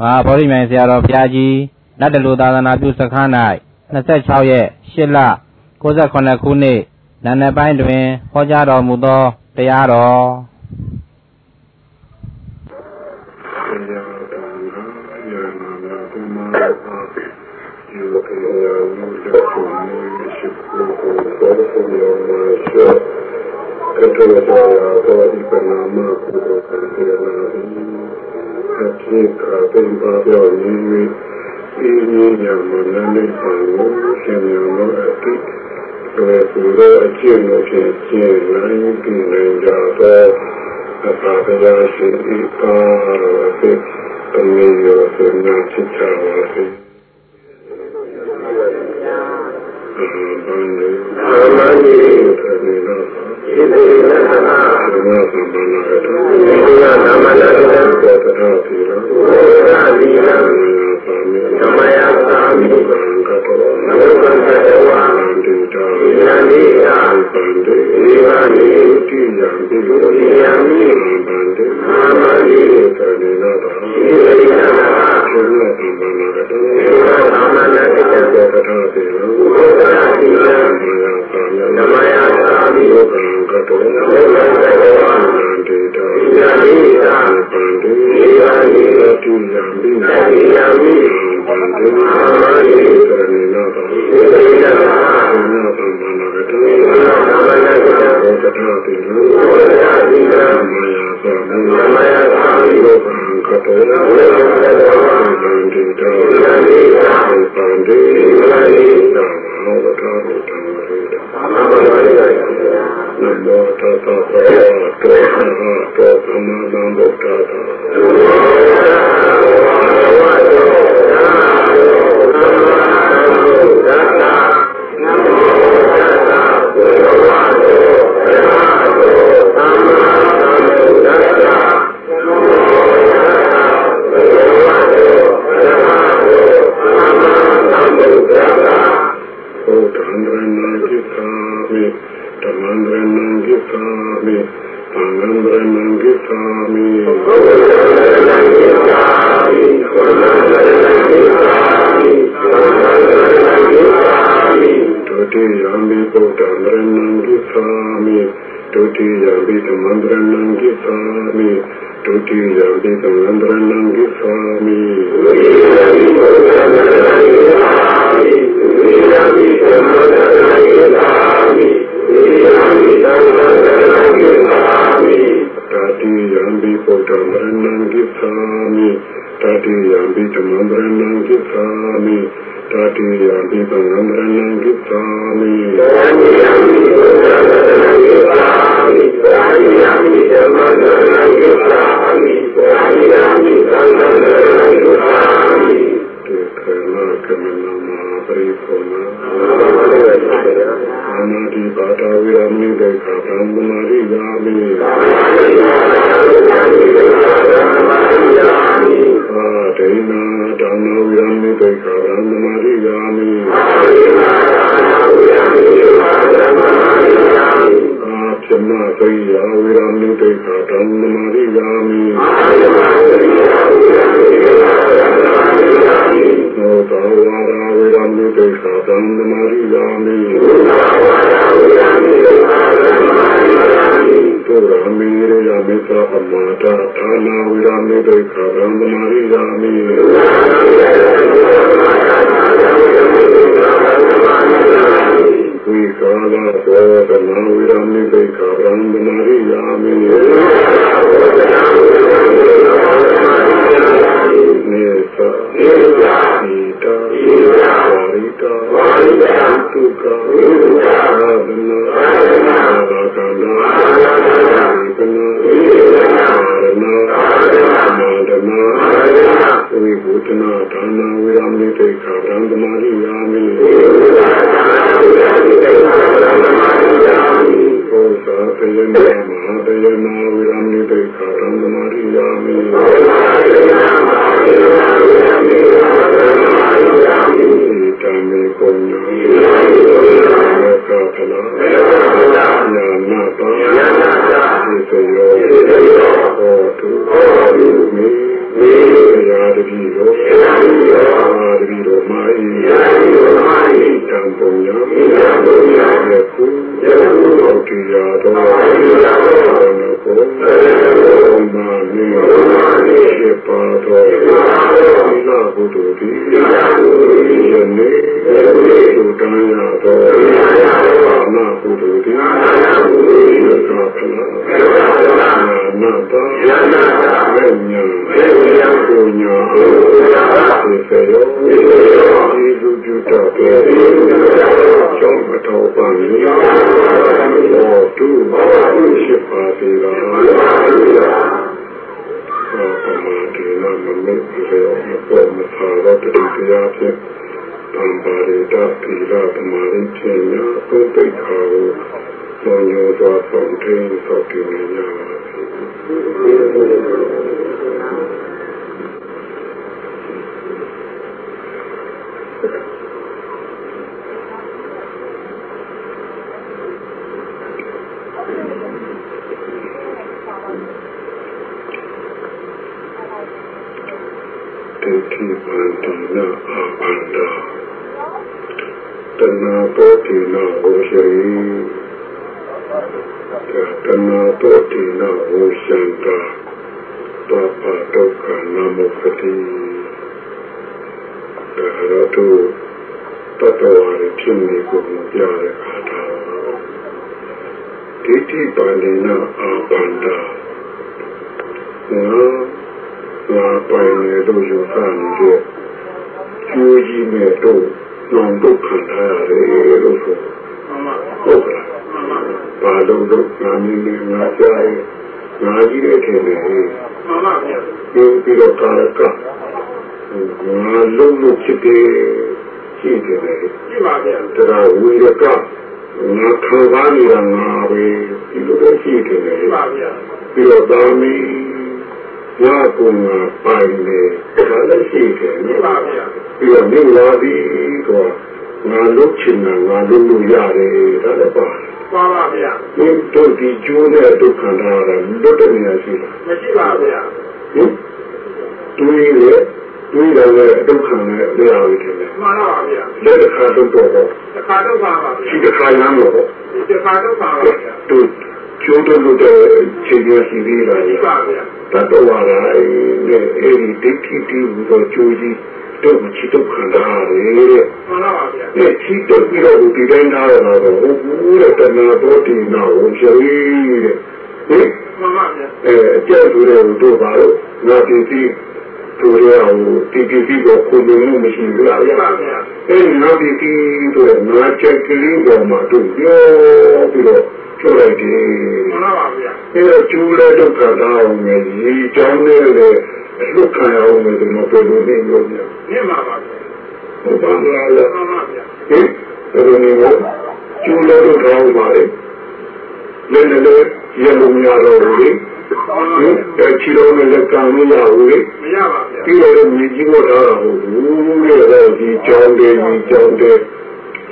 မဟာဗောဓိမြိုင်ဆရာတော်ဘုရားကြီးနတ်တလူသာသနာပြုစခန်း၌26ရက်8လ69ခုနှစ်နန္ဒပိုင်းတွင်ဟောကြားတော်မူသောတရားတော်ကတ္တဝတ္တရာသောဤပနာမကုသိုလ်ကံတေနာဟိ အဖြစ်ကတိမ်ပါပြောရင်း၍ဤဉာဏ်ဉာဏ်မနမိတ်ပါကိုရှင်ဉာဏ်တို့အတိတွေသူတို့အကျင့်တို့ဖြင့်ကျင့်နိုင်ပြီးနိုင်ကြသောအပ္ပဒါရှိဤပါရောအဖြစ်အမေရောသင်္ညာချစ်ချပါစေ။ဘုရားရှင် သမယသာမိ भगवतो नमोऽन्तवान्तु तमियामि आन्तन्तु एवानि उत्तीयं विभूयामि आन्तन्तु मामानि तदिनवम् Thank you. ပါဠိသေကရဏိနာတံသေနာတံဘာနာကတိဘောတနာတိနုမယသမမယလောကံကတောနာဝေဒံတိတောပန္တိဝိနာမောတံတံရေတံနမောတတသောတောသောသမ္မာသမ္ဗုဒ္ဓ पिता माता थाना विरामी देखा रंग मारी रानी हुई काला स्वर नाम विरामी देखा रंग मारी रामी। ညာသုံးပိတ်ခါကိုသောညောသောဆောင်ထင်းသောက်တည်နေကြပါတိတိပန္တိနာအာပန္တာတဏှာတောတိနာဝေရှိတဏှာတောတိ နာဝေရှံတာတောပဒုက္ခနာမုခတိဒါတော့တတဝရဖြစ်နေကိုပြတဲ့အခါတာဒိဋ္ဌိပန္တိနာအာပန္တာနာလာပိုင်နေလို့ယူဆနေတဲ့ကျိုးကြီးနဲ့တော့လောင်ဒုက္ခထားရတယ်လို့ဆိုဟုတ်ကဲ့ပါလုံးဒုက္ခမင်းနဲ့ငါကြားရဲ့ငါကြီးတဲ့ထင်တယ်မှန်ပါဗျာဒီပြီးတော့ကာလကငါလုံးလို့ဖြစ်တယ်ရှိတယ်လေရှိပါဗျာဒါကဝိရကငါခံစားနေတာငါပဲဒီလိုပဲရှိတယ်လေရှိပါဗျာပြီးတော့သာမီငါကပိုင်နေဒါလည်းရှိတယ်နော်ပါဗျာပြီးတော့မြင်လာပြီတော့ငါလုတ်ချင်တာငါလုတ်လို့ရတယ်ဒါလည်းပါပါပါဗျာဒီတို့ဒီကျိုးတဲ့ဒုက္ခနာရလွတ်တဲ့နေရာရှိလားမရှိပါဗျာဟင်တွေးလေတွေးတယ်လေဒုက္ခနဲ့လျာဝိတယ်လေမှန်ပါဗျာလက်တစ်ခါဒုက္ခတော့တစ်ခါဒုက္ခပါဗျာဒီတစ်ခါလမ်းတော့ဒီတစ်ခါဒုက္ခပါဗျာတို့ကျိုးတို့လို့တဲ့ခြေရစီလေးလားရှိပါဗျာတတဝါရာနဲ့အဲ ဒီဒိဋ္ဌိတိဟူသောကျိုးကြီးတို့ချစ်တို့ခံထားရတယ်တဲ့မှန်ပါဗျာအဲချစ်တို့ပြီးတော့ဒီတိုင်းသားရတော့ဟုတ်ဘူးတဲ့တဏှာတော်တင်တော့ရှိတဲ့ဟင်မှန်ပါဗျာအဲအကျက်ဆိုတဲ့တို့ပါတော့ငါဒီဒီတို့ရအောင်ဒီဒီဒီကိုကိုယ်လုံးမရှိဘူးလားဗျာအဲငါဒီဒီတို့ငါချက်ကလေးပေါ်မှာတို့ပြောပြီးတော့ဆိုလိုက်တယ်မှန်ပါဗျာအဲကျူးတဲ့ဒုက္ခသားအောင်မယ်ဒီကြောင်းနဲ့လေ လွတ်ခံရအောင်မယ်ဒီမှာပြောလို့နေလို့ညနေပါပါဗျာဟုတ်ပါလားမှန်ပါဗျာဟင်ဘယ်လိုနေလို့ကျူးတဲ့ဒုက္ခအောင်ပါလေလည်းလည်းရလို့မရတော့ဘူးလေအဲချီလုံးနဲ့လည်းကံမရဘူးလေမရပါဗျာပြီးတော့မြေကြီးပေါ်ထားတာဟုတ်ဘူးလေတော့ဒီကြောင်းတွေဒီကြောင်းတွေ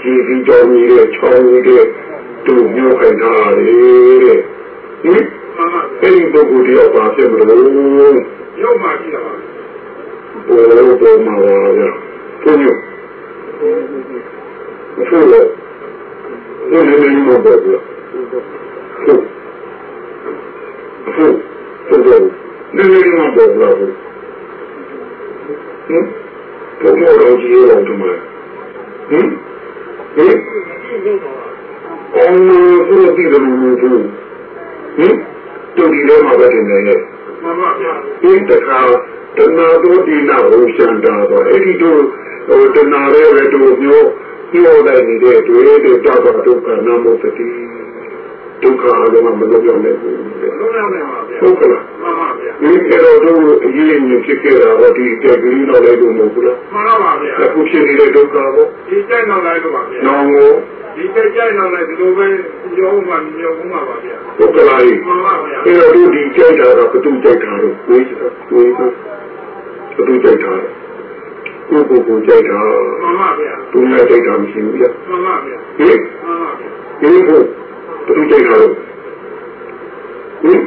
ဒီဒီကြောင်းကြီးတွေချောင်းကြီးတွေတို့မျိုးခိုင်တာလေတဲ့ဟင်အဲ့ဒီပုဂ္ဂိုလ်တယောက်ပါဖြစ်မလို့ ရုပ်မှကြည့်တာပါဘောလို့ပေါ်မှာပါဗျာဘုန်းကြီးဘုရားဘုရားနေမပေါ်ဘူးဟုတ်ဟုတ်ဟုတ်တယ်နေနေမပေါ်ဘူးဟင်ဘုရားတော်ကြီးရောတူမဟင်ဟင်အောင်လို့ဒီလိုမျိုးသူဟင်တူဒီလေးမှာပဲတင်နေရဲ့မှန်ပါဗျာ ဒီတခါတဏှာတို့ဒီနာဟိုရှန်တာတော့အဲ့ဒီတို့ဟိုတဏှာရဲ့ပဲတို့မျိုးပြောလိုက်နေတဲ့တွေ့တဲ့တောက်တော့ဒုက္ခနာမုသတိ ဒုက္ခအလုံးမလုံးရောက်နေဘူးလုံးရောက်နေပါဗျာဟုတ်ကလားမှန်ပါဗျာဒီကတော့တို့အရေးကြီးဖြစ်ခဲ့တာတော့ဒီတက်ကလေးတော့လည်းလို့မဟုတ်ဘူးလားမှန်ပါဗျာအခုဖြစ်နေတဲ့ဒုက္ခကိုဒီတိုက်နောက်လိုက်တော့ပါဗျာနောင်ကိုဒီတက်ကြိုက်တော့လည်းဒီလိုပဲရောမှမြောက်မှပါဗျာဟုတ်ကလားမှန်ပါဗျာအဲ့တော့ဒီကြိုက်တာတော့ဘသူကြိုက်တာတော့ကိုယ်ကိုယ်ကိုဘသူကြိုက်တာကိုကိုကိုကြိုက်တာမှန်ပါဗျာသူလည်းကြိုက်တာမရှိဘူးဗျာမှန်ပါဗျာဟင်မှန်ပါဗျာဒီကိုဘ သူကြိုက်တာတော့ဟင်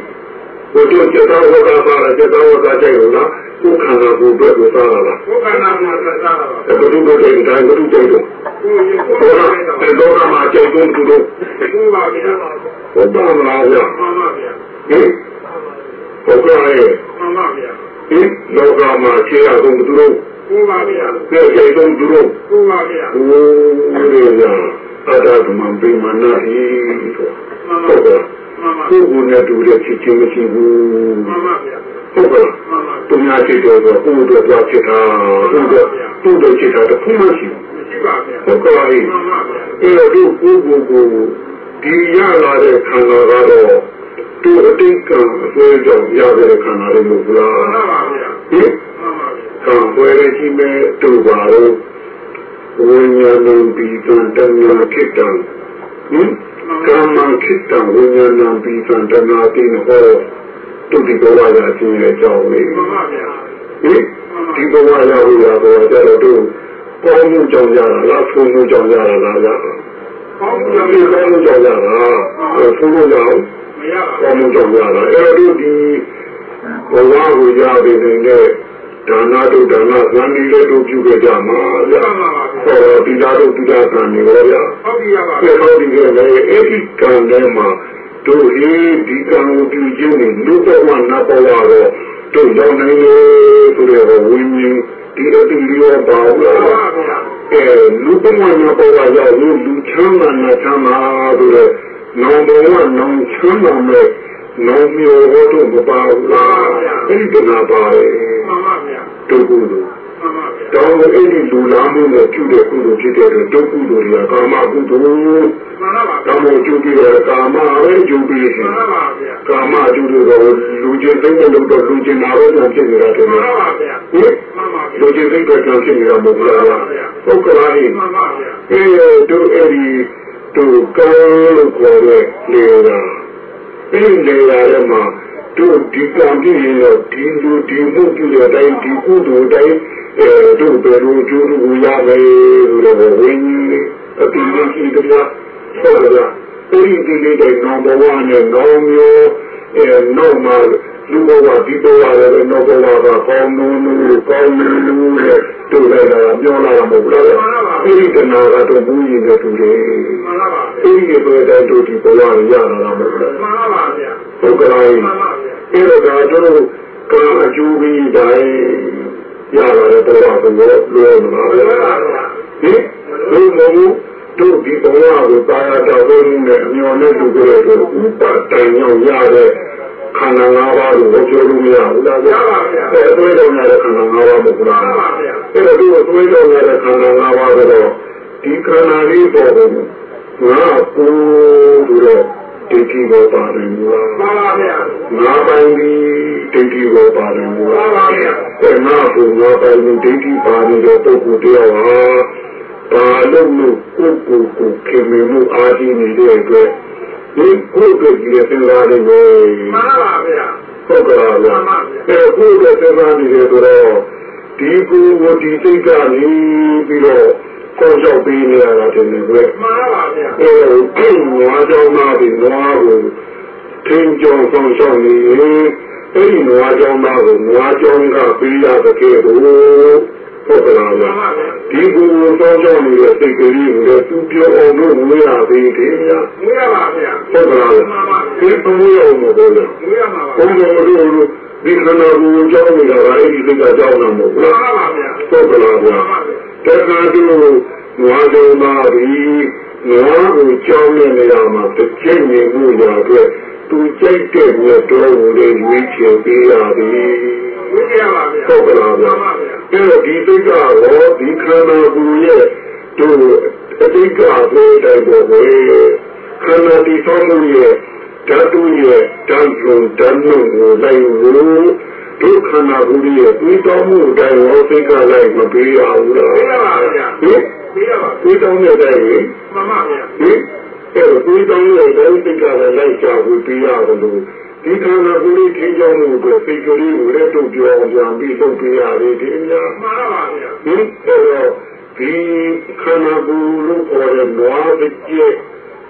ဘုတို့ကြတော့ဝကပါလားကြတော့ဝကကြိုက်လို့လားကိုခန္ဓာကိုယ်အတွက်ကိုစားတာလားကိုခန္ဓာကိုဘုသူတို့တဲ့တိုင်းဘုသူတဲ့တော့ဟောလားဒီလောကမှာကြိုက်ကုန်သူတို့ဟုတ်ပါဗျာဟုတ်ပါမလားဗျာမှန်ပါဗျာဟင်ဟုတ်ကဲ့မှန်ပါဗျာဟင်လောကမှာခြေရကုန်သူတို့ဟုတ်ပါဗျာကြိုက်ကုန်သူတို့ဟုတ်ပါဗျာဟိုးလေဗျာ အတ္တကမပိမနာဟိဟုတ်ကဲ့ကိုယ်ကိုယ်နဲ့တူတဲ့ချစ်ချင်းမရှိဘူးမှန်ပါဗျာဟုတ်ကဲ့သူများချစ်တယ်ဆိုကိုယ်တို့ကြောက်ချစ်တာသူတို့သူတို့ချစ်တာတခုမှရှိဘူးပါဗျာဟုတ်ကဲ့အဲ့တော့ဒီကိုယ်ကိုယ်ကိုဒီရလာတဲ့ခန္ဓာကတော့သူအတိတ်ကအစွဲကြောင့်ရတဲ့ခန္ဓာတွေမဟုတ်လားမှန်ပါဗျာဟင်မှန်ပါဗျာကံွယ်ရရှိမဲ့တူပါတော့ ဝိညာဏံပိတံတဏှာခိတံဟင်ကာမခိတံဝိညာဏံပိတံတဏှာတိဟောတုတိဘဝရာအချင်းရဲ့အကြောင်းလေးမှန်ပါဗျာဟင်ဒီဘဝရာဟူရာဘောကြတော့တို့ကောင်းမှုကြောင့်ရတာလားဆိုးမှုကြောင့်ရတာလားဗျာကောင်းမှုကြောင့်ကောင်းမှုကြောင့်ရတာဆိုးမှုကြောင့်မရပါဘူးကောင်းမှုကြောင့်ရတာအဲ့တော့ဒီဘဝကိုရတဲ့နေတဲ့ ဒါနတို့ဒါနသံဒီလေးတို့ပြုခဲ့ကြမှာဗျာဟောဒီလားတို့ဒီလားကံနေရောဗျာဟုတ်ပြီပါဗျာဟုတ်ပြီကလည်းအဲ့ဒီကံထဲမှာတို့ဒီဒီကံကိုပြုခြင်းနဲ့လူဘဝနတ်ဘဝတော့တို့ရောက်နိုင်လေဆိုတဲ့ဝိညာဉ်ဒီအတူလျောပါလားအဲလူဘဝနတ်ဘဝရောက်လို့လူချမ်းသာနာချမ်းသာဆိုတဲ့နောင်ဘဝနောင်ချမ်းသာမဲ့နောင်မျိုးဟောတော့မပါဘူးလားအဲ့ဒီကနာပါလေမှ န်ပါဗျာတို့ကုသိုလ်တောင်းအဲ့ဒီလူလားမှုနဲ့ပြုတဲ့ကုသိုလ်ဖြစ်တဲ့အတွက်ဒုက္ကုသိုလ်တွေကကာမကုသိုလ်မှန်ပါပါကာမကျူပြီးတော့ကာမပဲကျူပြီးရှင်မှန်ပါဗျာကာမကျူလို့တော့လူချင်းသိတဲ့လို့တော့လူချင်းနာတော့ပြန်ဖြစ်နေတာတယ်မှန်ပါဗျာဟင်မှန်ပါဗျာလူချင်းသိတဲ့ကြောင့်ဖြစ်နေတာမဟုတ်လားဗျာဟုတ်ကလားဟင်မှန်ပါဗျာအေးတို့အဲ့ဒီတို့ကောလို့ခေါ်တဲ့လေသာအဲ့ဒီလေသာထဲမှာ တို့ဒီကံပြည့်ရင်တော့ဒီလူဒီမှုပြုတဲ့အတိုင်းဒီကုသိုလ်တိုင်းအဲတို့ဘယ်လိုကျိုးလို့ရမယ်ဆိုတော့ဝိညာဉ်အတိအကျကြမှာဟုတ်လားအဲ့ဒီဒီလေးတဲ့နောင်ဘဝနဲ့နောင်မျိုးအဲနောက်မှာလူဘဝဒီဘဝလည်းနောက်ဘဝကကောင်းလို့လို့ကောင်းလို့လို့တို့လည်းပြောလာတာမဟုတ်လားအဲ့ဒီတဏှာကတော့ဘူးရင်တဲ့သူတွေမှန်ပါပါအဲ့ဒီဘယ်တဲ့တို့ဒီဘဝရရတာမဟုတ်လားမှန်ပါပါဗျာဟုတ်ကဲ့မှန်ပါဗျာ အဲ့တော့ဒါတို့ကအကျိုးပြီးတိုင်းရလာတဲ့ဘဝကိုလွယ်မှာဗျာဟင်လူမျိုးတို့ဒီဘဝကိုတာယာတော်ဘုန်းနဲ့အမျော်နဲ့တူကြတဲ့ဥပတိုင်ရောက်ရတဲ့ခန္ဓာ၅ပါးကိုပြောလို့မရဘူးလားဗျာအဲအသွေးတော်ရတဲ့ခန္ဓာ၅ပါးမဟုတ်လားအဲဒါတို့အသွေးတော်ရတဲ့ခန္ဓာ၅ပါးကတော့ဒီခန္ဓာလေးပေါ်ကိုငါပူဆိုတော့ ဒိဋ္ဌိကိုပါတယ်မလားမှန်ပါဗျာငါပိုင်ပြီးဒိဋ္ဌိကိုပါတယ်မလားမှန်ပါဗျာအဲငါပူငါပိုင်ပြီးဒိဋ္ဌိပါနေတဲ့ပုဂ္ဂိုလ်တယောက်ဟာဘာလို့လို့ကိုယ်ကိုယ်ကိုခင်မမှုအားကြီးနေတဲ့အတွက်ဒီကိုယ်ကိုယ်ကြီးရဲ့စဉ်းစားနေပဲမှန်ပါဗျာဟုတ်ကဲ့ပါဗျာအဲကိုယ်ကိုယ်စဉ်းစားနေတယ်ဆိုတော့ဒီကိုယ်ကိုဒီစိတ်ကနေပြီးတော့ ကောင်းဆောင်ပေးနေရတာတင်နေပဲမှန်ပါဗျာအဲကိနွားကြောင်းသားပြီးနွားကိုထင်းကြောင်းဆောင်ဆောင်နေရင်အဲဒီနွားကြောင်းသားကိုနွားကြောင်းကပေးရတဲ့ကဲတော့ဟုတ်ကဲ့လားဒီကိုယ်ကိုစောင့်ရှောက်နေတဲ့စိတ်ကလေးကိုလည်းသူပြောအောင်လို့ဝေးရသေးတယ်ဗျာဝေးရပါဗျာဟုတ်ကဲ့လားဒီဘဝရောမဟုတ်လားဝေးရပါပါဘုရားတို့ဒီခန္ဓာကိုယ်ကြောင်းနေတာကအဲ့ဒီစိတ်ကကြောင်းတာမဟုတ်လားမှန်ပါဗျာဟုတ်ကဲ့လားဗျာ တက္ကသိုလ်နွားတော်မှာဒီနွားကိုကြောင်းတဲ့နေရာမှာတစ်ချိန်နေမှုရအတွက်သူကြိုက်တဲ့မြတ်တော်ကိုလည်းရွေးချယ်ပေးရသည်ဝိရပါဗျာဟုတ်ကဲ့လားဗျာအဲ့တော့ဒီစိတ်ကရောဒီခန္ဓာကိုယ်ရဲ့တို့အတိတ်ကဘယ်တိုင်ပေါ်ပဲခန္ဓာဒီဆောင်မှုရဲ့ဓာတုရဲ့ဓာတ်ယုံဓာတ်နှုတ်ကိုလိုက်လို့ ဒုက္ခနာဘူးရဲ့ပြီးတော်မှုအတိုင်းရောစိတ်ကလိုက်မပေးရဘူးလားပေးရပါဗျာဟင်ပေးရပါပြီးတော်တဲ့အတိုင်းဟင်မှန်ပါဗျာဟင်အဲ့တော့ပြီးတော်တဲ့အတိုင်းစိတ်ကလည်းလိုက်ကြဘူးပေးရတယ်လို့ဒီခန္ဓာကိုယ်လေးထင်းကြောင်းမှုကိုစိတ်ကလေးကိုလည်းတို့ပြောအောင်ပြန်ပြီးလုပ်ပေးရတယ်ဒီများမှန်ပါဗျာဟင်အဲ့တော့ဒီခန္ဓာကိုယ်လို့ခေါ်တဲ့နွားတစ်ကျက်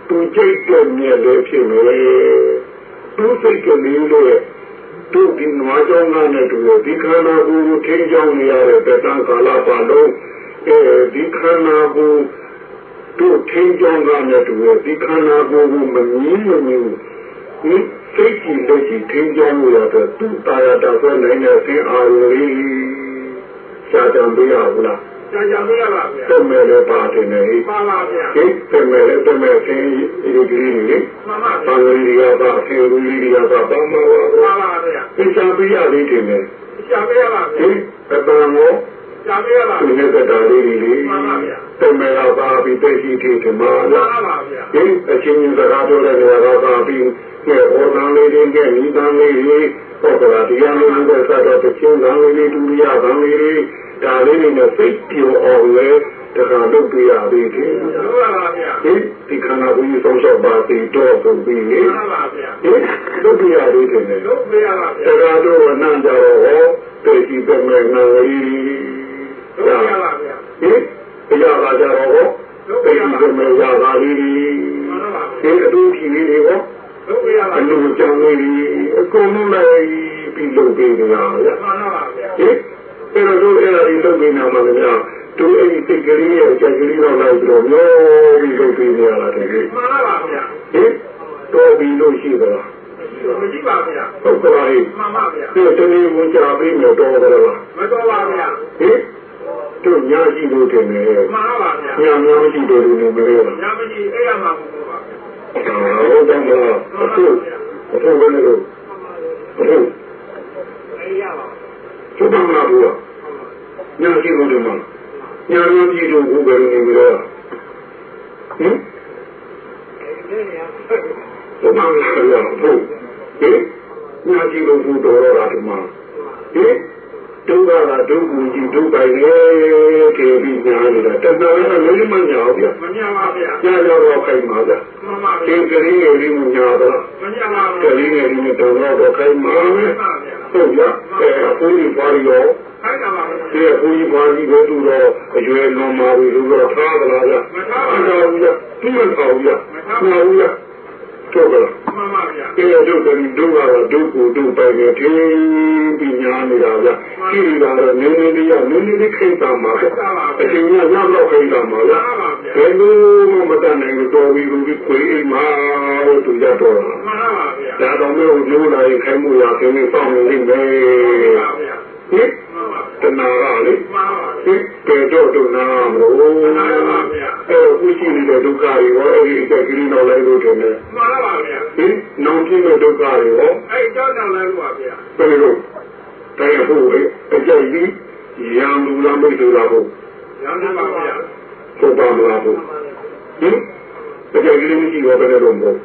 သူကြိတ်တဲ့မြက်လေးဖြစ်မယ်သူစိတ်ကလေးလို့ တို့ဒီနွားကြောင်းကနေတူဒီခန္ဓာကိုယ်ကိုထိန်းချောင်းနေရတဲ့တန်ကာလပါလုံးအဲဒီခန္ဓာကိုယ်တို့ထိန်းချောင်းကနေတူဒီခန္ဓာကိုယ်ကိုမငြင်းမငြင်းဒီစိတ်ကြီးလက်ကြီးထိန်းချောင်းရတဲ့သူ့တာယာတာဆိုနိုင်တဲ့အသင်အာရုံလေးရှားကြံပေးရဘူးလား ကြာကြာမရပါဗျာတမဲလည်းပါတယ်နေပါပါဗျာဟိတမဲလည်းတမဲသင်ဒီလိုကြီးနေလေမှန်ပါဘာဗျာလို့ဒီကပါဆင်လူကြီးကပါဘာမှမပါဟုတ်ပါဗျာဘူးရှားပေးရသေးတယ်ဟိကြာမရပါဗျာအတန်ကိုကြာမရပါသူဗျာနဲ့တာလေးလေးတမဲကပါပြီးတက်ရှိသေးတယ်မှာပါလားပါဗျာဟိအချင်းချင်းစကားပြောတဲ့နေရာကပါပြီးကဲဟောတန်လေးတွေနဲ့ဤတန်လေးတွေဟောကလာတရားလေးတွေဆက်တော့တချင်းတန်လေးတွေဒုတိယတန်လေးတွေ ဒါလေးတွေနဲ့စိတ်ပြောအောင်လဲတခါလုပ်ပြရသေးတယ်လို့ပါဗျာဟိဒီခန္ဓာကိုယ်ကြီးဆုံးရှုံးပါပြီတော့ပုံပြီးလေမှန်ပါဗျာဟိလုပ်ပြရသေးတယ်လေလို့မရပါတဗျာခါတော့ဝနံကြတော့ဟောတေကြည့်တဲ့မဲ့နာရီလို့မရပါဗျာဟိတရားလာကြတော့ဟောတေကြည့်တဲ့မဲ့ရာသာလေးမှန်ပါဒီအတူကြီးလေးတွေဟောလို့မရပါအလူကြောင့်လေးအကုန်လုံးလိုက်ပြီးလုပ်ပေးကြတာဗျာမှန်ပါဗျာဟိ အဲ့တော့အဲ့ဒါကြီးလုပ်ပေးနေမှာလည်းများတို့အဲ့ဒီစိတ်ကလေးရဲ့အချက်ကလေးတော့လိုက်ပြီးတော့မျိုးပြီးလုပ်ပေးနေရတာတကယ်မှန်ပါဗျာဟင်တော်ပြီလို့ရှိသလားမရှိပါဗျာဟုတ်ကဲ့ဟိမှန်ပါဗျာဒီတနည်းဝင်ကြပြီးတော့တော်ကြလားမတော်ပါဗျာဟင်တို့ညာရှိလို့တင်နေမှန်ပါဗျာညာများရှိတယ်လို့နေမလဲလားညာမရှိအဲ့ရမှာမဟုတ်ပါဟုတ်တယ်မလားအခုအခုဘယ်လိုလုပ်အခုအဲ့ရပါ သုတ္တမဘူးညာရှိလို့ဒီမှာညာများရှိလို့ဘုဘယ်လိုနေမလဲဟင်သုတ္တမရဟုတ်ဟင်ညာရှိလို့ဘုတော်ရတာဒီမှာဟင် ဒုက္ခကဒုက္ခကြီးဒုက္ခရဲ့ခေပြီးညာနေတာတဏှာကလည်းမညာဘူးဗျာမညာပါဗျာညာတော့ခိုင်ပါဗျာမှန်ပါဒီဗျာကလေးငယ်လေးကိုညာတော့မညာပါကဗျာလေးငယ်လေးနဲ့တောင်းတော့ခိုင်ပါမယ်ဟုတ်ဗျာအဲအဖိုးကြီးပါရောခိုင်းတာပါဗျာဒီအဖိုးကြီးပါကြီးကိုသူတော့အရွယ်လွန်ပါပြီလို့တော့ထားသလားဗျာမထားပါဘူးဗျာသူမထားဘူးဗျာမထားဘူးဗျာ တော့ကလားမှန်ပါဗျာအဲဒုက္ခဒုက္ခကတော့ဒုက္ခဒုက္ခပဲနေတယ်ပြီးညာနေတာဗျာရှိနေတာတော့နည်းနည်းလေးရနည်းနည်းလေးခိတာမှာအချိန်ကရတော့ခိတာမှာဗျာဘယ်လိုမှမတတ်နိုင်လို့တော်ပြီးပြီးခွေးအိမ်မှာလို့သူရတော့တာမှန်ပါဗျာဒါတော့မျိုးလို့လာရင်ခိုင်းမှုရခင်းနေစောင့်နေလိမ့်မယ်မှန်ပါဗျာဟင်တနာရလေမှန်ပါဟင်ပေတော့တော့နာမလို့ အဲခုရှိနေတဲ့ဒုက္ခတွေရောအဲဒီအက်ကလေးတော့လိုက်လို့တယ်ဟင်မှန်ပါဗျာနောင်ပြည့်တဲ့ဒုက္ခတွေရောအဲ့ကြောက်ကြောက်လိုက်ပါဗျာဘယ်လိုတိုင်းဖို့အကြိုက်ကြီးရံလူလာမိတ်တူလာဖို့ရမ်းပါဗျာပုံပါမလားဖို့ဟင်အကြိုက်ကြီးမရှိတော့ဘယ်လိုမဟုတ်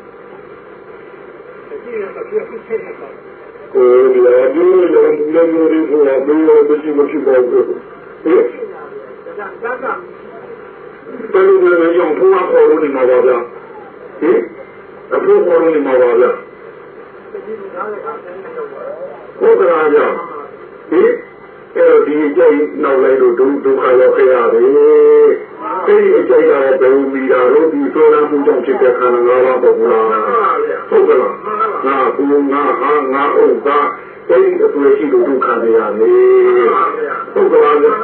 ကိုယ်ဒီအတူရောလူလည်းမျိုးတွေဖို့အတူရောမရှိမရှိပါဘူးဟင်ဒါဒါက ဘယ်လိုလဲရောဘုရားခေါ်လို့နေမှာပါဗျာဟင်အဖိုးခေါ်လို့နေမှာပါဗျာဟုတ်ကဲ့ဗျာဟင်အဲဒီအကျိုးနောက်လိုက်လို့ဒုဒုက္ခရောက်ခဲ့ရတယ်အဲဒီအကျိုးကဘယ်လိုမိတာလို့ဒီဆိုလာမှုကြောင့်ဖြစ်တဲ့ခန္ဓာ၅ပါးပေါ့ဗျာဟုတ်ကဲ့လားငါကူငါဟာငါဥက္ကအဲဒီအတွေ့ရှိလို့ဒုက္ခတွေရတယ်ဟုတ်ကဲ့လားဗျာ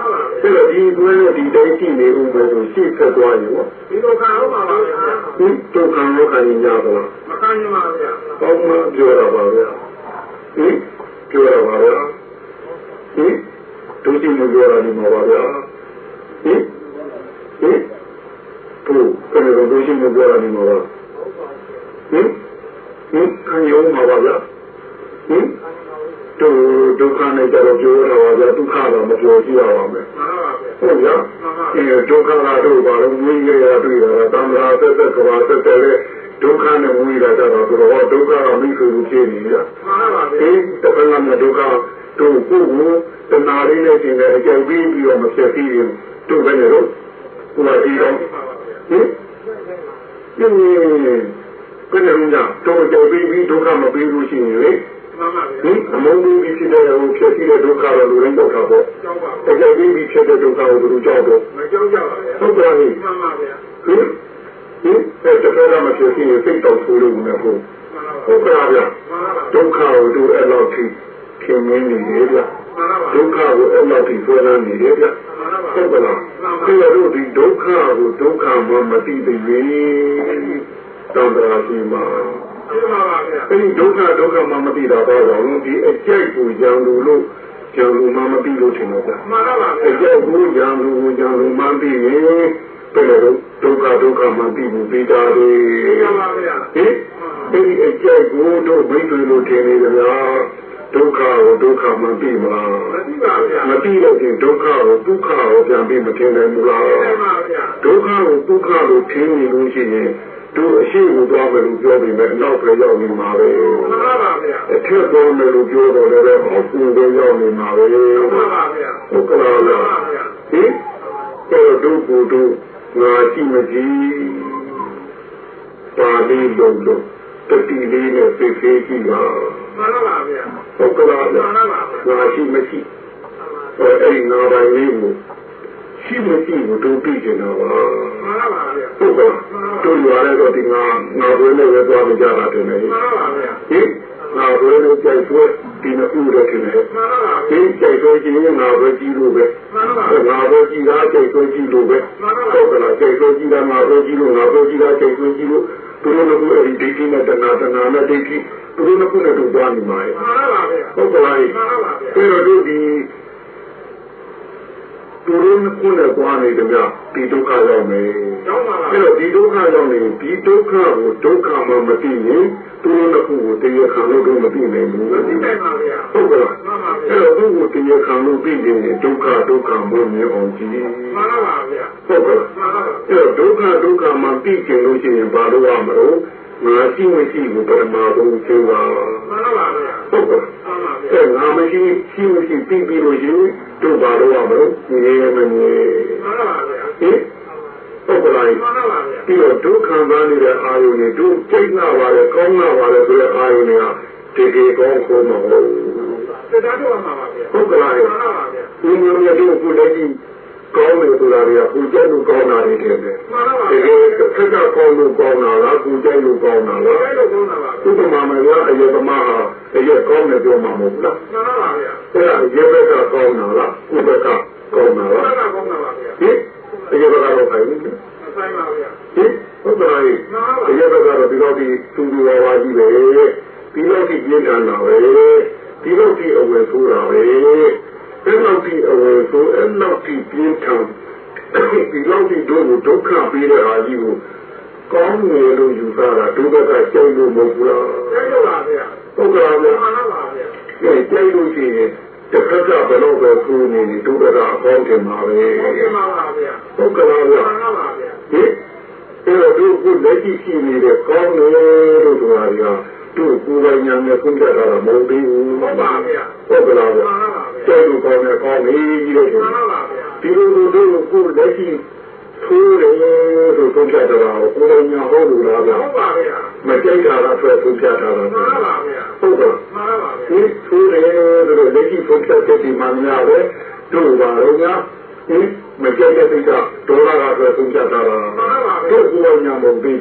အဲ့တော့ဒီတွဲနဲ့ဒီတိုင်းရှိနေဦးမယ်ဆိုရှေ့ဆက်သွားရင်ပေါ့ဒီလိုခံဟုတ်ပါပါဗျာဟင်ဒုက္ခရောခံရကြပါလားမခံရပါဗျာကောင်းမှပြောရပါဗျာဟင်ပြောရပါဗျာဟင်ဒုတိယပြောရနေမှာပါဗျာဟင်ဟင်ဘုရားကလည်းဒုတိယပြောရနေမှာပါဟင်ဟင်ခံရုံမှာပါဗျာဟင် ဒုဒုက္ခနဲ့ကြတော့ပြောရပါဗျာဒုက္ခတော့မပြောကြည့်ရပါမယ်မှန်ပါဗျာဟုတ်ဗျာအဲဒုက္ခကတို့ဘာလို့ငွေရရတွေ့တာတမ္မာသက်သက်ကဘာသက်တဲ့လေဒုက္ခနဲ့ငွေရတာတော့တော့ဒုက္ခကမိဆိုလို့ဖြစ်နေကြမှန်ပါဗျာဒီတက္ကနာမဒုက္ခတို့ကိုကိုတနာလေးနဲ့ရှင်တဲ့အကျိုးပြီးပြီးတော့မဖြစ်သေးရ က္ခကိုသူကြောက်တော့မကြောက်ကြပါဗျာဟုတ်ကဲ့ဟင်မှန်ပါဗျာဟင်ဒီတဲ့တကယ်တော့မဖြစ်ရင်စိတ်တော့ဆိုးလို့မဟုတ်ဘူးမှန်ပါဟုတ်ကဲ့ဗျာမှန်ပါဒုက္ခကိုသူအဲ့လောက်ထိခင်မင်းနေတယ်ဗျမှန်ပါပါဒုက္ခကိုအဲ့လောက်ထိဆွဲလန်းနေတယ်ဗျမှန်ပါပါဟုတ်ကလားဒီလိုဒီဒုက္ခကိုဒုက္ခမှမသိသေးဘူးတောင်းတရာရှိမှာမှန်ပါပါဗျာအဲ့ဒီဒုက္ခဒုက္ခမှမသိတာတော့တော့ဒီအကျိုက်ကိုကြံလို့လို့ ကြံလို့မှမသိလို့ထင်တော့ဗျမှန်ပါပါအကျိုက်ကိုကြံလို့ကြံလို့မှသိရင်ဘယ်လိုဒုက္ခဒုက္ခမှသိဘူးသိတာလေမှန်ပါဗျာဟင်အဲ့ဒီအကျိုက်ကိုတို့မိတ်ဆွေလို့ထင်နေကြလားဒုက္ခကိုဒုက္ခမှသိမလားမသိပါဗျာမသိလို့ချင်းဒုက္ခကိုဒုက္ခကိုပြန်ပြီးမထင်နိုင်ဘူးလားမှန်ပါဗျာဒုက္ခကိုဒုက္ခလို့ထင်နေလို့ရှိရင် တို့အရှိကိုသွားမယ်လို့ပြောပြီးမဲ့နောက်ပဲရောက်နေမှာပဲမှန်ပါပါဗျာအထက်သွားမယ်လို့ပြောတော့လည်းအောက်ကိုပဲရောက်နေမှာပဲမှန်ပါပါဗျာဟုတ်ကလားမှန်လားပါဗျာဟင်တော့တို့ကိုတို့ငါကြည့်မကြည့်ပါလေးလုံးလုံးတတိလေးနဲ့သိသိကြည့်ပါမှန်ပါပါဗျာဟုတ်ကလားလားငါရှိမရှိအဲအဲ့ဒီငါပိုင်းလေးကို ရှိမရှိကိုတို့သိကျင်တော့ပါမှန်ပါပါဗျာဟုတ်ကဲ့တို့ရွာရဲတော့ဒီငါငါဘွေးနဲ့ပဲသွားကြတာတယ်လေမှန်ပါပါဗျာဟင်ငါဘွေးနဲ့ကြိုက်ဆွဲဒီနှစ်ခုတော့တယ်လေမှန်ပါပါဟင်ကြိုက်ဆွဲကြည့်ရင်ငါဘွေးကြည့်လို့ပဲမှန်ပါပါငါဘွေးကြည့်တာကြိုက်ဆွဲကြည့်လို့ပဲဟုတ်ကဲ့ကြိုက်ဆွဲကြည့်တာငါဘွေးကြည့်လို့ငါဘွေးကြည့်တာကြိုက်ဆွဲကြည့်လို့သူတို့ကအဲ့ဒီဒိဋ္ဌိနဲ့တဏှာတဏှာနဲ့ဒိဋ္ဌိသူတို့ကလည်းတို့သွားနေမှာမှန်ပါပါဗျာဟုတ်ကဲ့လားမှန်ပါပါဗျာအဲ့တော့တို့ဒီသူတို့ ကလည်းသွားနေကြဒီဒုက္ခရောက်မယ်ကျောင်းပါပါအဲ့တော့ဒီဒုက္ခရောက်နေဒီဒုက္ခကိုဒုက္ခမှမသိရင်သူတို့တစ်ခုကိုတရားခံလို့တော့မသိနိုင်ဘူးမသိနိုင်ပါဗျာဟုတ်ကဲ့လားမှန်ပါဗျာအဲ့တော့သူ့ကိုတရားခံလို့သိရင်ဒုက္ခဒုက္ခမို့မြင်အောင်ကြည့်မှန်ပါပါဗျာဟုတ်ကဲ့လားမှန်ပါပါအဲ့တော့ဒုက္ခဒုက္ခမှသိကျင်လို့ရှိရင်ဘာလို့ရမလို့ငါရှိမရှိကိုပထမဆုံးသိပါမှန်ပါပါဗျာဟုတ်ကဲ့မှန်ပါဗျာအဲ့ငါမရှိရှိမရှိသိပြီးလို့ရှိရင် တို့ဘာလို့ရမလို့ငြင်းမငြင်းမှန်ပါပါဗျာဟင်ဟုတ်ကဲ့လားမှန်ပါပါဗျာပြီးတော့ဒုက္ခသားနေတဲ့အာယုန်တွေဒုစိတ်နာပါတယ်ကောင်းနာပါတယ်ဆိုတဲ့အာယုန်တွေကတကယ်ကောင်းဆုံးမဟုတ်ဘူးတရားတော်မှာပါဗျာဟုတ်ကဲ့လားမှန်ပါပါဗျာဒီမျိုးမျိုးတို့ကိုလည်းဒီ ကောင်းတယ်ဆိုတာတွေကကိုကြိုက်လို့ကောင်းတာတွေတည်းပဲမှန်ပါပါတကဗျာယ်ခက်ကကောင်းလို့ကောင်းတာလားကိုကြိုက်လို့ကောင်းတာလားအဲ့လိုကောင်းတာပါဗျာဥပမာမယ်ကအယေသမားဟာအယေကောင်းတယ်ပြောမှာမဟုတ်လားမှန်ပါပါဗျာအဲ့ဒါအယေဘက်ကကောင်းတာလားဥပကကောင်းတာမှန်လားပါကောင်းတာပါဗျာဟင်အယေဘကတော့ခိုင်းတယ်မဆိုင်ပါဗျာဟင်ဟုတ်ကဲ့လားဒီရဘကတော့ဒီလောက်ဒီသူသူဝါဝါကြီးပဲဒီလောက်ဒီပြင်းထန်တာပဲဒီလောက်ဒီအဝယ်ဆိုးတာပဲ အဲ့လောက်ဒီအဝယ်ဆိုးအဲ့လောက်ဒီပြင်းထန်ဒီလောက်ဒီတို့ကိုဒုက္ခပေးတဲ့အားကြီးကိုကောင်းတယ်လို့ယူဆတာဒုက္ခကကျိုးလို့မဟုတ်ဘူးလားကျေးဇူးပါဗျာဟုတ်ကဲ့လားမှန်ပါပါဗျာကျိုးလို့ရှိရင်တစ်ခါကဘယ်တော့ပဲကိုနေနေဒုက္ခကအကောင်းတယ်မှာပဲဟုတ်ကဲ့ပါပါဗျာဟုတ်ကဲ့လားမှန်ပါပါဗျာဟင်အဲ့တော့ဒီကိုလက်ရှိရှိနေတဲ့ကောင်းတယ်လို့ဆိုတာက တို့ကိုယ်ပိုင်ညာနဲ့ဆုံးဖြတ်တာမဟုတ်ဘူးဟုတ်ပါဗျာဟုတ်ကဲ့လားမှန်ပါပါဗျာကျဲလို့ကောင်းတယ်ကောင်းပြီလို့မှန်ပါပါဗျာဒီလိုလိုတို့ကိုယ်လက်ရှိထိုးတယ်လို့ဆုံးဖြတ်တာကိုကိုယ်ပိုင်ညာဟုတ်လို့လားဗျာဟုတ်ပါဗျာမကြိုက်တာကဆွဲဆုံးဖြတ်တာလားမှန်ပါပါဗျာဟုတ်ကဲ့မှန်ပါပါဗျာဒီထိုးတယ်လို့လက်ရှိဆုံးဖြတ်တဲ့ဒီမှာများပဲတို့ပါတော့များဟင်မကြိုက်တဲ့စိတ်ကဒေါ်လာကဆွဲဆုံးဖြတ်တာလားမှန်ပါပါဗျာတို့ကိုယ်ညာမဟုတ်ဘူး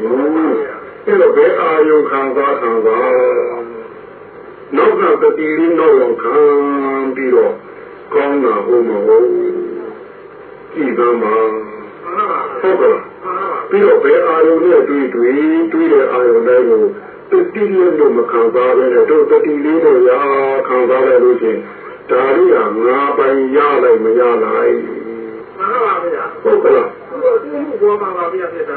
အဲ့တော့ဘယ်အာယုခံစားခံစားနောက်ကတတိလေးနောက်ရောက်ခံပြီးတော့ကောင်းတာဟုတ်မဟုတ်ကြည့်သမှာမှန်ပါပါဟုတ်ကဲ့မှန်ပါပါပြီးတော့ဘယ်အာယုနဲ့တွေ့တွေ့တွေ့တဲ့အာယုတိုင်းကိုတတိလေးလို့မခံစားဘဲနဲ့တို့တတိလေးတော့ရာခံစားရလို့ချင်းဒါလေးကငါပိုင်ရလိုက်မရလိုက်မှန်ပါပါဗျာဟုတ်ကဲ့လားသူတို့သူ့ဘောမှာပါဗျာဖြစ်တာ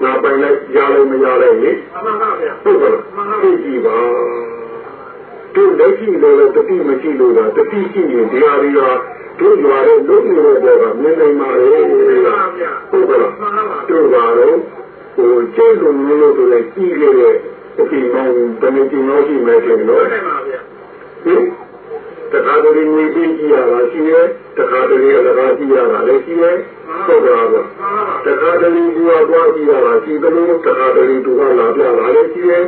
ဟင်ငါပိုင်လိုက်ရလိုက်မရလိုက်လေမှန်ပါဗျာဟုတ်ကဲ့လားသိကြည့်ပါတို့လက်ရှိလည်းတတိမရှိလို့လားတတိရှိရင်ဒီဟာတွေကတို့ကြွားတဲ့လုံးနေတဲ့ဘောကမြင်နိုင်ပါလေမှန်ပါဗျာဟုတ်ကဲ့လားမှန်ပါပါတို့ပါတော့ဟိုကျဲလို့လို့ဆိုလည်းကြီးခဲ့တဲ့အချိန်မှဘယ်နှကြိမ်လောက်ရှိမယ်တဲ့နော်ဟုတ်တယ်ပါဗျာဟင် တခါတလေငွေပေးကြည့်ရတာရှိရဲ့တခါတလေအလကားကြည့်ရတာလည်းရှိရဲ့ဟုတ်ကဲ့ပါမှန်ပါပါတခါတလေဒီဟာသွားကြည့်ရတာရှိသလိုတခါတလေသူကလာပြလာလည်းရှိရဲ့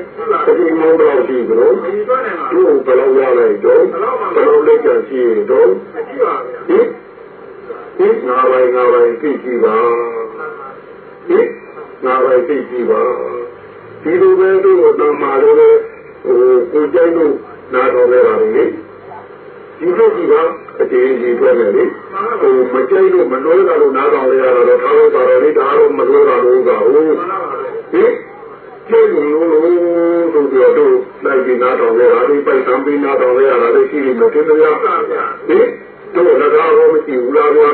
အချိန်မှတော့ရှိကြလို့ဒီတော့နေမှာသူ့ဘယ်လောက်ရလိုက်တော့ဘယ်လောက်လက်ကျန်ရှိတော့အကြည့်ပါဗျာဟင်ဟင်ငါပိုင်းငါပိုင်းသိကြည့်ပါဟင်ငါပိုင်းသိကြည့်ပါဒီလိုပဲတို့တမ်းမာလို့ဟိုကိုကြိုက်လို့နားတော်လဲပါလေ ဒီလိုဒီကအတေးကြီးတွေ့မယ်လေဟိုမကြိုက်လို့မနှွေးတာလို့နားတော်ရတာတော့ထားလို့ပါတော့လေဒါတော့မနှွေးတာလို့ကဟုတ်မှန်ပါပါဗျာဟင်ကျေလို့လို့ဆိုပြီးတော့လိုက်ပြီးနားတော်ရတာဒီပိုက်ဆံပြီးနားတော်ရတာလေရှိနေမတင်တရားပါဗျာဟင်တို့လည်းကားတော့မရှိဘူးလားဗျာ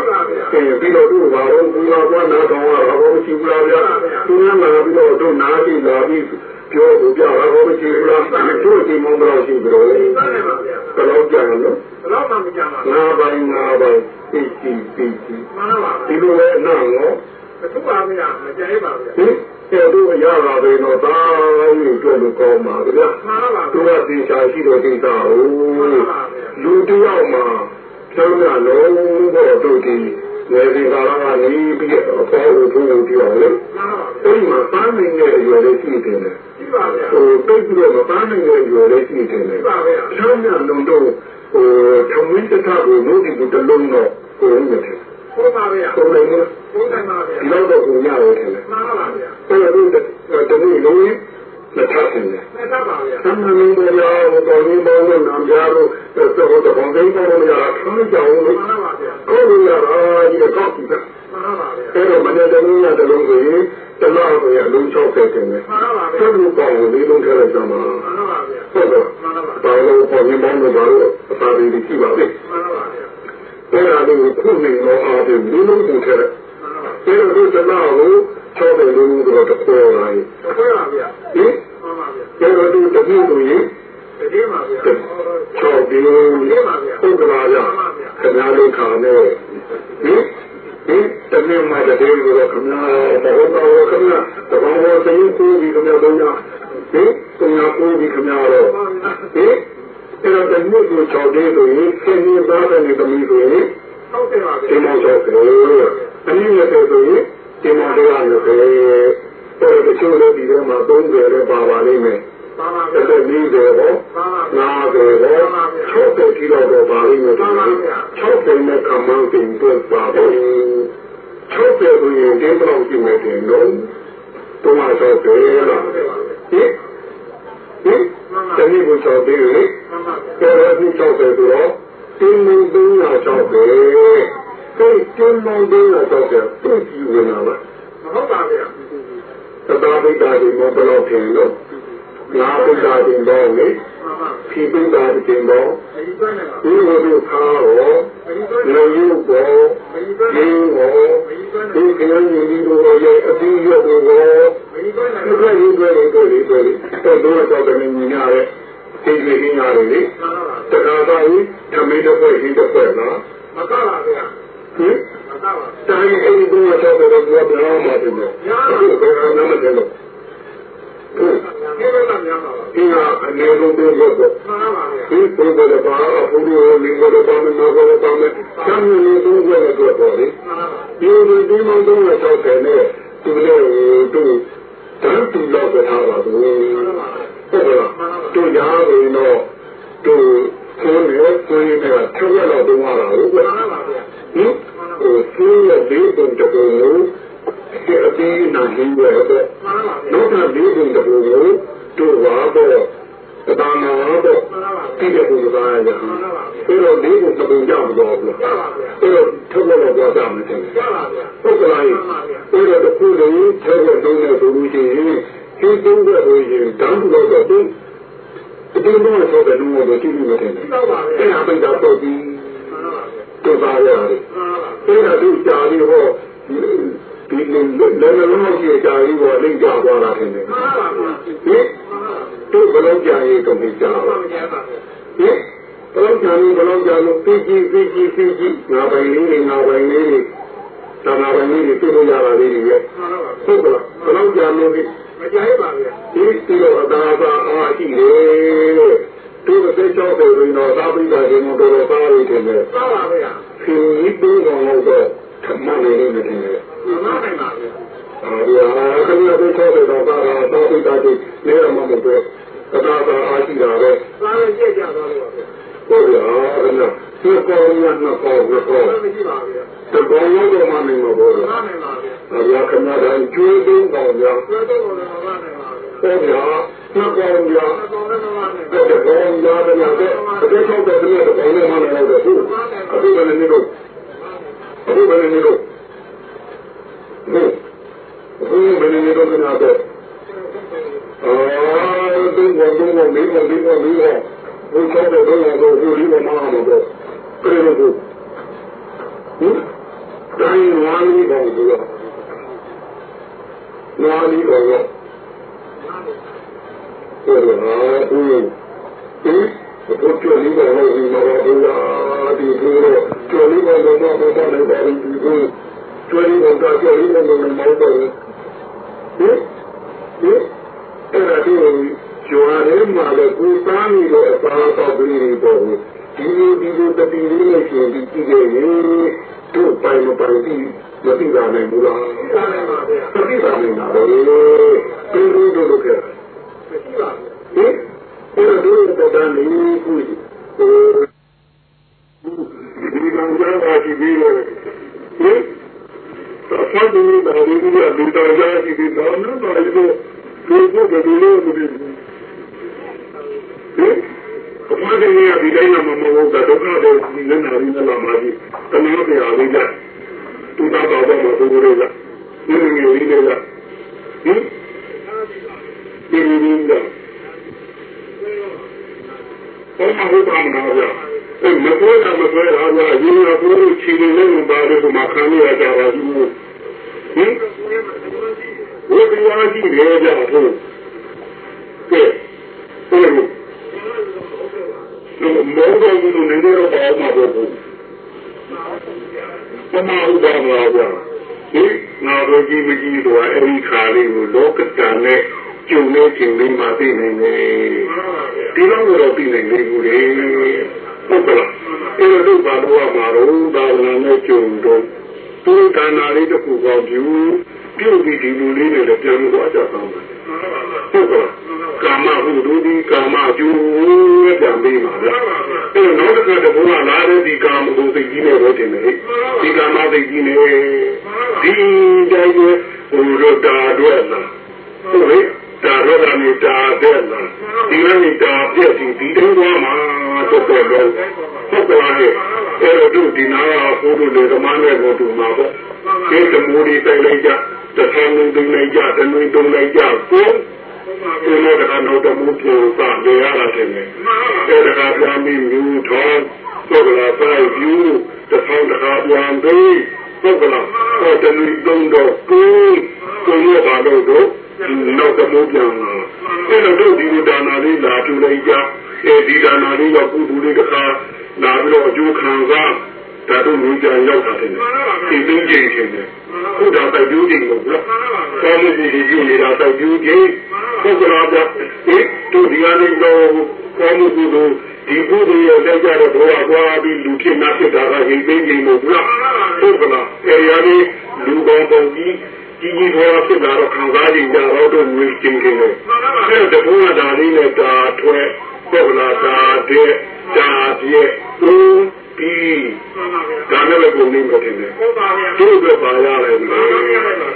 အဲပြီးတော့တို့ဘာလို့ဘူးလားကွာနားတော်ရတာတော့မရှိဘူးလားဗျာသူကလာပြီးတော့တို့နားကြည့်လာပြီးပြောလို့ကြတာတော့မရှိဘူးလားတို့ဒီမောင်တော့ရှိကြတော့ဒီပါနဲ့ပါဗျာ ဘယ်တော့ကြရလို့ဘယ်တော့မှမကြပါဘူးငါးပိုင်းငါးပိုင်းသိကြည့်သိကြည့်မှန်ပါပါဒီလိုလည်းနားနော်သူပါဗျာမကြိုက်ပါဗျာဟင်ကျေတို့ရတာပဲတော့ဒါကြီးတို့လို့ကောင်းပါဗျာမှန်ပါပါသူကသင်္ချာရှိတဲ့ကိစ္စဟုတ်လူတယောက်မှာကျောင်းရလုံးတော့တို့ဒီနေဒီကာလကနေပြီးအပေါ်ကိုထိုးလို့ပြောလေမှန်ပါပါအဲ့ဒီမှာပန်းနေတဲ့အရွယ်လေးရှိတယ် လေဒီပါဗျာဟိုတိတ်ပြီးတော့မပန်းနေတဲ့အရွယ်လေးရှိတယ်လေဒီပါဗျာကျောင်းရလုံးတော့ဟိုထုံဝင်းတစ်ထပ်ကိုလို့ဒီကူတလုံးတော့ကိုယ်နေတယ်ဘုရားဗျာကိုယ်နေတယ်ဘုရားပါဗျာဒီတော့တော့ကိုရတယ်တယ်လေမှန်ပါပါဗျာအဲ့ဒါတို့တနေ့လုံးလက်ထပ်တယ်နဲ့တာပါဗျာသမဏေမယာတော်ကြီးမောင်းလို့နာမရားတို့သောတော်ဘောင်းကိန်းပေါ်လို့ရတာခမ်းကြောင်လို့မှန်ပါပါဗျာကိုယ်ရတာဒီတော့ဒီကမှန်ပါပါဗျာအဲ့တော့မနေ့တည်းကတလုံးကို တလားကိုရလုံး60တင်တယ်မှန်ပါပါဗျာဆက်လို့ပေါ့လေးလုံးထဲလိုက်ကြမှာမှန်ပါပါဗျာဟုတ်တော့မှန်ပါပါဘာလို့ပေါ်နေမောင်းလို့ဘာလို့အသာလေးရှိပါလဲမှန်ပါပါဗျာအဲ့ဒါလေးကိုခုနေတော့အားဖြင့်လေးလုံးကိုထဲတယ်မှန်ပါပါအဲ့တော့ဒီတလားကို60လုံးတော့တစ်ခေါ်လာရင်ဘုရားဗျာဟင်မှန်ပါဗျာအဲ့တော့ဒီတတိကိုရင်ဒီမှာဗျာ6ဒီဟုတ်ကလားဗျခင်ဗျားလေးခါနဲ့ဟင် ဟင်တနေ့မှတည်းကိုတော့ခင်ဗျားတော့တော့ခင်ဗျာတဘောဘောသိကိုဒီခင်ဗျာတော့ညာဟင်ခင်ဗျာကိုဒီခင်ဗျာတော့ဟင်အဲ့တော့တနေ့ကို6ဒီဆိုရင်ဆင်းရဲသားတဲ့သမီးဆိုရင်ဟုတ်တယ်ပါဒီဗျာမောင်ဆောက်တယ်အနည်းငယ်ဆိုရင်ဒီမောင်တရားလို့ဆိုရင်အဲ့တော့တချို့လည်းဒီထဲမှာ30လည်းပါပါလိမ့်မယ်ပါပါ တဗျာကယ်ကြီးတယ်ဟောပါပါနာတယ်ဟော60ကီလိုတော့ပါလိမ့်မယ်60နဲ့ခမန်းတင်တော့ပါဘူး60ကိုရင်ဒီတော့ကြည့်မယ်တင်တော့တော့မှာဆိုတယ်လားဟင်ဟင်တနည်းကိုချော်ပြီးလေမှန်ပါဗျာကျော်ရပြီး60ဆိုတော့တင်းမင်းတင်းရ60ဒီတင်းမင်းတင်းရ60ပြည့်ကြည့်ဝင်လာပါမဟုတ်ပါဗျာသတ္တဝိတာဒီမောဘလောက်ထင်လို့ ငါပိတာတင်တော့လေမှန်ပါဖြီပိတာတင်တော့ဒီတွင်းနေပါဒီလိုလိုခါရောဒီတွင်းလေနေရုပ်ပေါ်ဒီတွင်းဒီနေရောဒီတွင်းဒီနေကလေးကြီးဒီလိုရဲ့အပြီးရုပ်ကိုရောဒီတွင်းနေဒီကလေးတွေတွေတွေတွေတော့တော့တော့တယ်မြင်ရတဲ့ဒီလေးကြီးရတယ်လေမှန်ပါတခါတော့ဓမ္မိတစ်ဖွဲ့ရှိတစ်ဖွဲ့နော်မကပါဗျာဟင်မကပါတိုင်းအဲ့ဒီတော့တော့တော့တော့ပြောမှာတယ်နော်အခုကတော့နမတယ်လို့ ဒီလိုမှများပါပါဒီဟာအနေဆုံးပြောတော့မှန်ပါဗျာဒီပုံပေါ်တော့ပါအဖို့လို့လင်းပေါ်တော့မနောပေါ်တော့မယ်ဆမ်းနေဆုံးပြောတော့ပေါ့လေမှန်ပါဒီလိုဒီမောင်တော့တော့တယ်နဲ့သူလည်းသူတန်းတူတော့ထားပါဘူးဟုတ်ကဲ့သူညာရင်တော့သူကိုယ်နဲ့ကိုယ်နဲ့ထောက်ရတော့တော့ရတာဟုတ်ကဲ့မှန်ပါဗျာဟင်ဟိုသူ့ရဲ့ဒီပုံတကူကို ဒီအပြီးနာရင်းရဲ့တော့မှန်ပါဗျာနောက်ကဒီပုံတကူကိုတို့ပါတော့တဏှာတော့မှန်ပါဗျာဒီတဲ့ပုံကသားရအောင်အဲ့တော့ဒီပုံတကူကြောက်တော့ဘူးရပါဗျာအဲ့တော့ထုတ်လို့တော့ကြောက်မယ်တဲ့ရပါဗျာဟုတ်ကလားအဲ့တော့တခုလုံးထဲရတော့နေဆိုလို့ရှိရင်ဒီတုံးတဲ့ဟိုရင်တန်းလို့တော့ဒီဒီတော့ဆိုတဲ့လူတွေကြည့်နေတယ်တော့ပါဗျာအဲ့ဒါပိတ်တာတော့ဒီမှန်ပါဗျာတို့သားရတယ်မှန်ပါအဲ့ဒါသူကြာပြီးဟော ဒီလည်းလည်းလုံးကြီးကြာပြီးဟောလိမ့်ကြသွားတာထင်တယ်မှန်ပါဗျာဟင်တို့ဘလုံးကြာရေးတော့မကြာမှန်ဘူးပါဗျာပါဗျာဟင်ဘလုံးကြာလို့ဘလုံးကြာလို့ပြီးကြည့်ပြီးကြည့်ပြီးကြည့်ငါပိုင်လေးတွေငါပိုင်လေးတွေသာနာပိုင်လေးတွေတွေ့လို့ရတာလေးတွေရဲ့မှန်ပါဗျာဟုတ်ကလားဘလုံးကြာလို့ဒီမကြိုက်ပါဗျာဒီဒီလိုအသာသာအားရှိတယ်တို့တစ်ချက်တော့ဆိုရင်တော့သာပိတာရှင်တို့တော်သားတွေတင်တယ်မှန်ပါဗျာခင်ကြီးပြီးတော့တော့ထမနေနေတယ် မှန်ပါဗျာအာရခင်ဗျားတို့ချက်တော့ပါတော့သာပိတာတွေနေရမှာမဟုတ်ဘူးအသာသာအားရှိတာပဲစားရကြကြသွားလို့ပါဗျာဟုတ်ရခင်ဗျာဒီကောင်းရနှစ်ကောင်းနှစ်ကောင်းမရှိပါဗျာဒီကောင်းတော့မှနေမှာပေါ့မှန်ပါဗျာအာရခင်ဗျားတိုင်းကျွေးသုံးကောင်းကြကျွဲတော့လည်းမမှန်ပါဗျာဟုတ်ရနှစ်ကောင်းကြတော့လည်းမမှန်ပါတဲ့ကောင်းကြတယ်တဲ့မှန်ပါအခု၆တဲ့တည်းကတော့ဘာလို့မလာတော့ဘူးအခုဘယ်နေလို့အခုဘယ်နေလို့ဟုတ် အခုဘယ်နေလို့ကတော့အာတုံးကတော့မင်းကဒီကဒီကဘုရားတော့တော့ဘုရားမမတော့ပြေလို့ဟင်တိုင်းဝါလီပေါ်ပြီးတော့ဝါလီပေါ်တော့ဆိုတော့ဟာသူဟင်ဘုရားလေးပေါ်လို့ဒီမှာဘုရားဒီလိုကျော်လေးပေါ်တော့ဘုရားလည်းပါပြီး ဒီလိုကျော်လေးပေါ်တော့ကျော်လေးပေါ်တော့မဟုတ်တော့ဟင်ဟင်အဲ့ဒါဒီကျော်ရဲမှာလည်းကိုသားမိတော့အသာတော့ပြီးတော့ဒီလိုဒီလိုတတိလေးနဲ့ရှင်ပြီးကြည့်ကြရင်တို့ပိုင်မပိုင်ပြီးမသိတာနိုင်ဘူးလားသိတာနိုင်ပါဗျာသိတာနိုင်တာလေဒီလိုတို့တို့ကသိပါဟင်အဲ့တော့တို့တော်တယ်ကိုဟိုဒီကံကြမ်းပါကြည့်ပြီးတော့ဟင်တော့ ဆက်ပြီးတော့ဒီကဒီတော်ကြကြည့်ပြီးတော့နော်ဒါလည်းဒီကိုကဒီလိုမပြီးဟင်အမှားတည်းကဒီတိုင်းမှာမဟုတ်တာဒုက္ခတွေဒီနဲ့နာရီနဲ့လာမှကြီးတမန်တော်ပြအားလေးကသူသားတော်တော်မှာဘုရားတွေကဒီလိုမျိုးလေးတွေကဟင်ဒီလိုမျိုးကဘာမှဟုတ်ပါမလားဗျာအဲမ ပေါ်တာမပေါ်တာဗျာဒီလိုဘုရားချီနေလို့ပါလို့မှခံရကြပါဘူးဟင်ဝိပ္ပယာကြီးလေဗျာဟုတ်ကဲဟုတ်လို့မောတော်ဘူးနေတော့ပါမှာပေါ့ဘူးပမာဥပါမလားဗျာဒီငါတို့ကြီးမကြီးတော့အဲ့ဒီခါလေးကိုလောကတန်နဲ့ကျုံနေခြင်းလေးမှသိနေတယ်ဒီလောက်တော့သိနေလေဘူးလေဟုတ်က လားအဲ့တော့ဘာလို့မှာတော့ဘာဝနာနဲ့ကျုံတော့သူဒါနာလေးတစ်ခုကောင်းပြုပြုပြီးဒီလူလေးနဲ့လည်းပြန်လို့အကြဆောင်တယ်ဟုတ်ကလားကာမဟုဒုတိကာမကျူပြန်ပြီးပါဗျာအဲ့တော့နောက်တစ်ခါတဘုရားလာတဲ့ဒီကာမဂုဏ်စိတ်ကြီးနဲ့တော့တင်တယ်ဒီကာမစိတ်ကြီးနဲ့ဒီတိုင်းကိုဟိုတော့တာတော့လားဟုတ်လေတာတော့တာနေတာတဲ့လားဒီလိုနေတာပြည့်စီဒီတိုင်းသွားမှာတော့တော့ တော့ဟုတ်ကလားအဲ့တော့တို့ဒီနာဟိုတို့လေသမားနဲ့ကိုတူမှာပေါ့ဒီသမူဒီတိုင်လိုက်ကြတထောင်လုံးတုံးလိုက်ကြတနွေတုံးလိုက်ကြကိုဒီလိုကတော့တော့မှုပြေပါလေရတာတယ်အဲ့ဒါကပြန်ပြီးမြူထောင်းပုဂ္ဂလာပိုက်ယူတထောင်တခါပြန်ပြီးပုဂ္ဂလာဟောတနွေတုံးတော့ကိုကိုရပါတော့တော့နောက်တမှုပြန်လာအဲ့တော့တို့ဒီလိုဒါနာလေးလာပြလိုက်ကြအဲဒီဒါနာလေးကကုသိုလ်လေးတစ်ခါ လာပြီးတော့အကျိုးခံစားဒါတို့လူကြရောက်တာတယ်ဒီသိကျင်ခြင်းတယ်ခုဒါတိုက်ပြူးခြင်းကိုနော်ကောင်းမှုဒီပြုနေတာတိုက်ပြူးခြင်းပုဂ္ဂလာပြဒီတို့ဒီအနေတော့ကောင်းမှုကုသိုလ်ဒီကုသိုလ်ရဲ့လက်ကြတဲ့ဘဝကွာပြီးလူဖြစ်နာဖြစ်တာကဟိသိခြင်းကိုနော်ပုဂ္ဂလာအဲဒီအရလူကောင်းပုံကြီးကြီးကြီးတော်ဖြစ်လာတော့ခံစားကြကြတော့တို့ငွေချင်းချင်းနဲ့အဲတဘုရားဒါလေးနဲ့ဒါထွက်ပုဂ္ဂလာဒါတဲ့ ဒါပြည့်ဦးပြီးဒါနဲ့လည်းပုံနေမှာတင်တယ်ဟုတ်ပါဗျာတို့တော့ပါရတယ်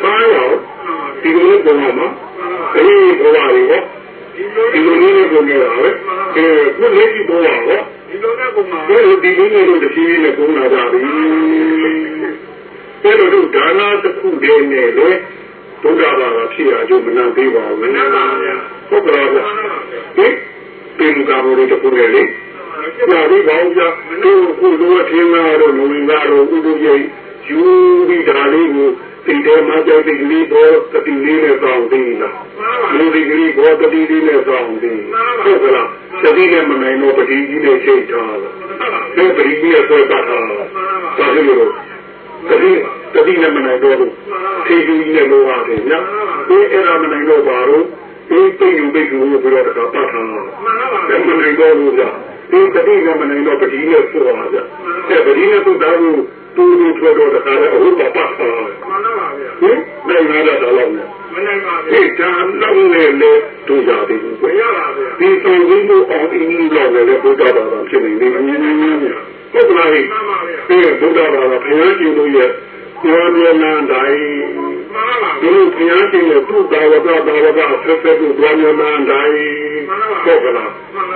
ပါရောဒီလိုပုံမှာအေးဘဝတွေဟောဒီလိုလေးကိုနေတာပဲအဲခုလေးဒီဘဝဟောဒီလိုနဲ့ပုံမှာဒီလိုလေးတို့တဖြည်းဖြည်းနဲ့ပုံလာကြပြီအဲလိုတို့ဒါနာတစ်ခုတည်းနဲ့လေဘုရားဘာသာဖြစ်ရကြမနာသေးပါဘူးမနာပါဗျာဟုတ်ကဲ့ဗျာဟင်ပြင်ကားလို့တခုတည်းလေ နာပြီးပါဦးဗျာတို့ခုလိုထင်းလာတော့လူဝင်လာတော့ဥဒုရဲ့ယူပြီးဒါလေးကိုဒီတဲမှာကြတဲ့ကလေးပေါ်တတိလေးနဲ့တောင်းသေးလားလူဒီကလေးပေါ်တတိလေးနဲ့တောင်းသေးဟုတ်ကလားတတိနဲ့မနိုင်တော့ပတိကြီးနဲ့ချိန်ထားလားဒီပတိကြီးရဲ့ဆွဲတာတာဒါကြလို့တတိတတိနဲ့မနိုင်တော့ဘူးထေယူကြီးနဲ့လိုပါတယ်ညဒီအဲ့ဒါမနိုင်တော့ပါဘူးဒီသိယူသိယူပြီးတော့တခါပတ်ထားတာမနိုင်တော့ဘူးဗျာ ဒီတတိကမနိုင်တော့ပတိနဲ့ဆိုပါဗျာအဲပတိနဲ့ဆိုတာကိုတူတူထွက်တော့တခါလဲအခုတော့ပတ်ထားတယ်မှန်ပါဗျာဟင်နိုင်ရတာတော့နဲ့မနိုင်ပါဘူးဒီတန်လုံးနဲ့လေတို့ရသေးဘူးပဲရပါဗျာဒီတော်ကြီးကိုအောင်အင်းကြီးလောက်လည်းဘုရားဘာသာဖြစ်နေတယ်ဟုတ်ကလားဟင်ဒီဘုရားဘာသာဘုရားရှင်တို့ရဲ့ ပြောမြဲနန်းတိုင်းဒီလိုဘုရားရှင်ရဲ့သူ့ဘာဝကဘာဝကဆက်ဆက်ကိုပြောမြဲနန်းတိုင်းဟုတ်ကလား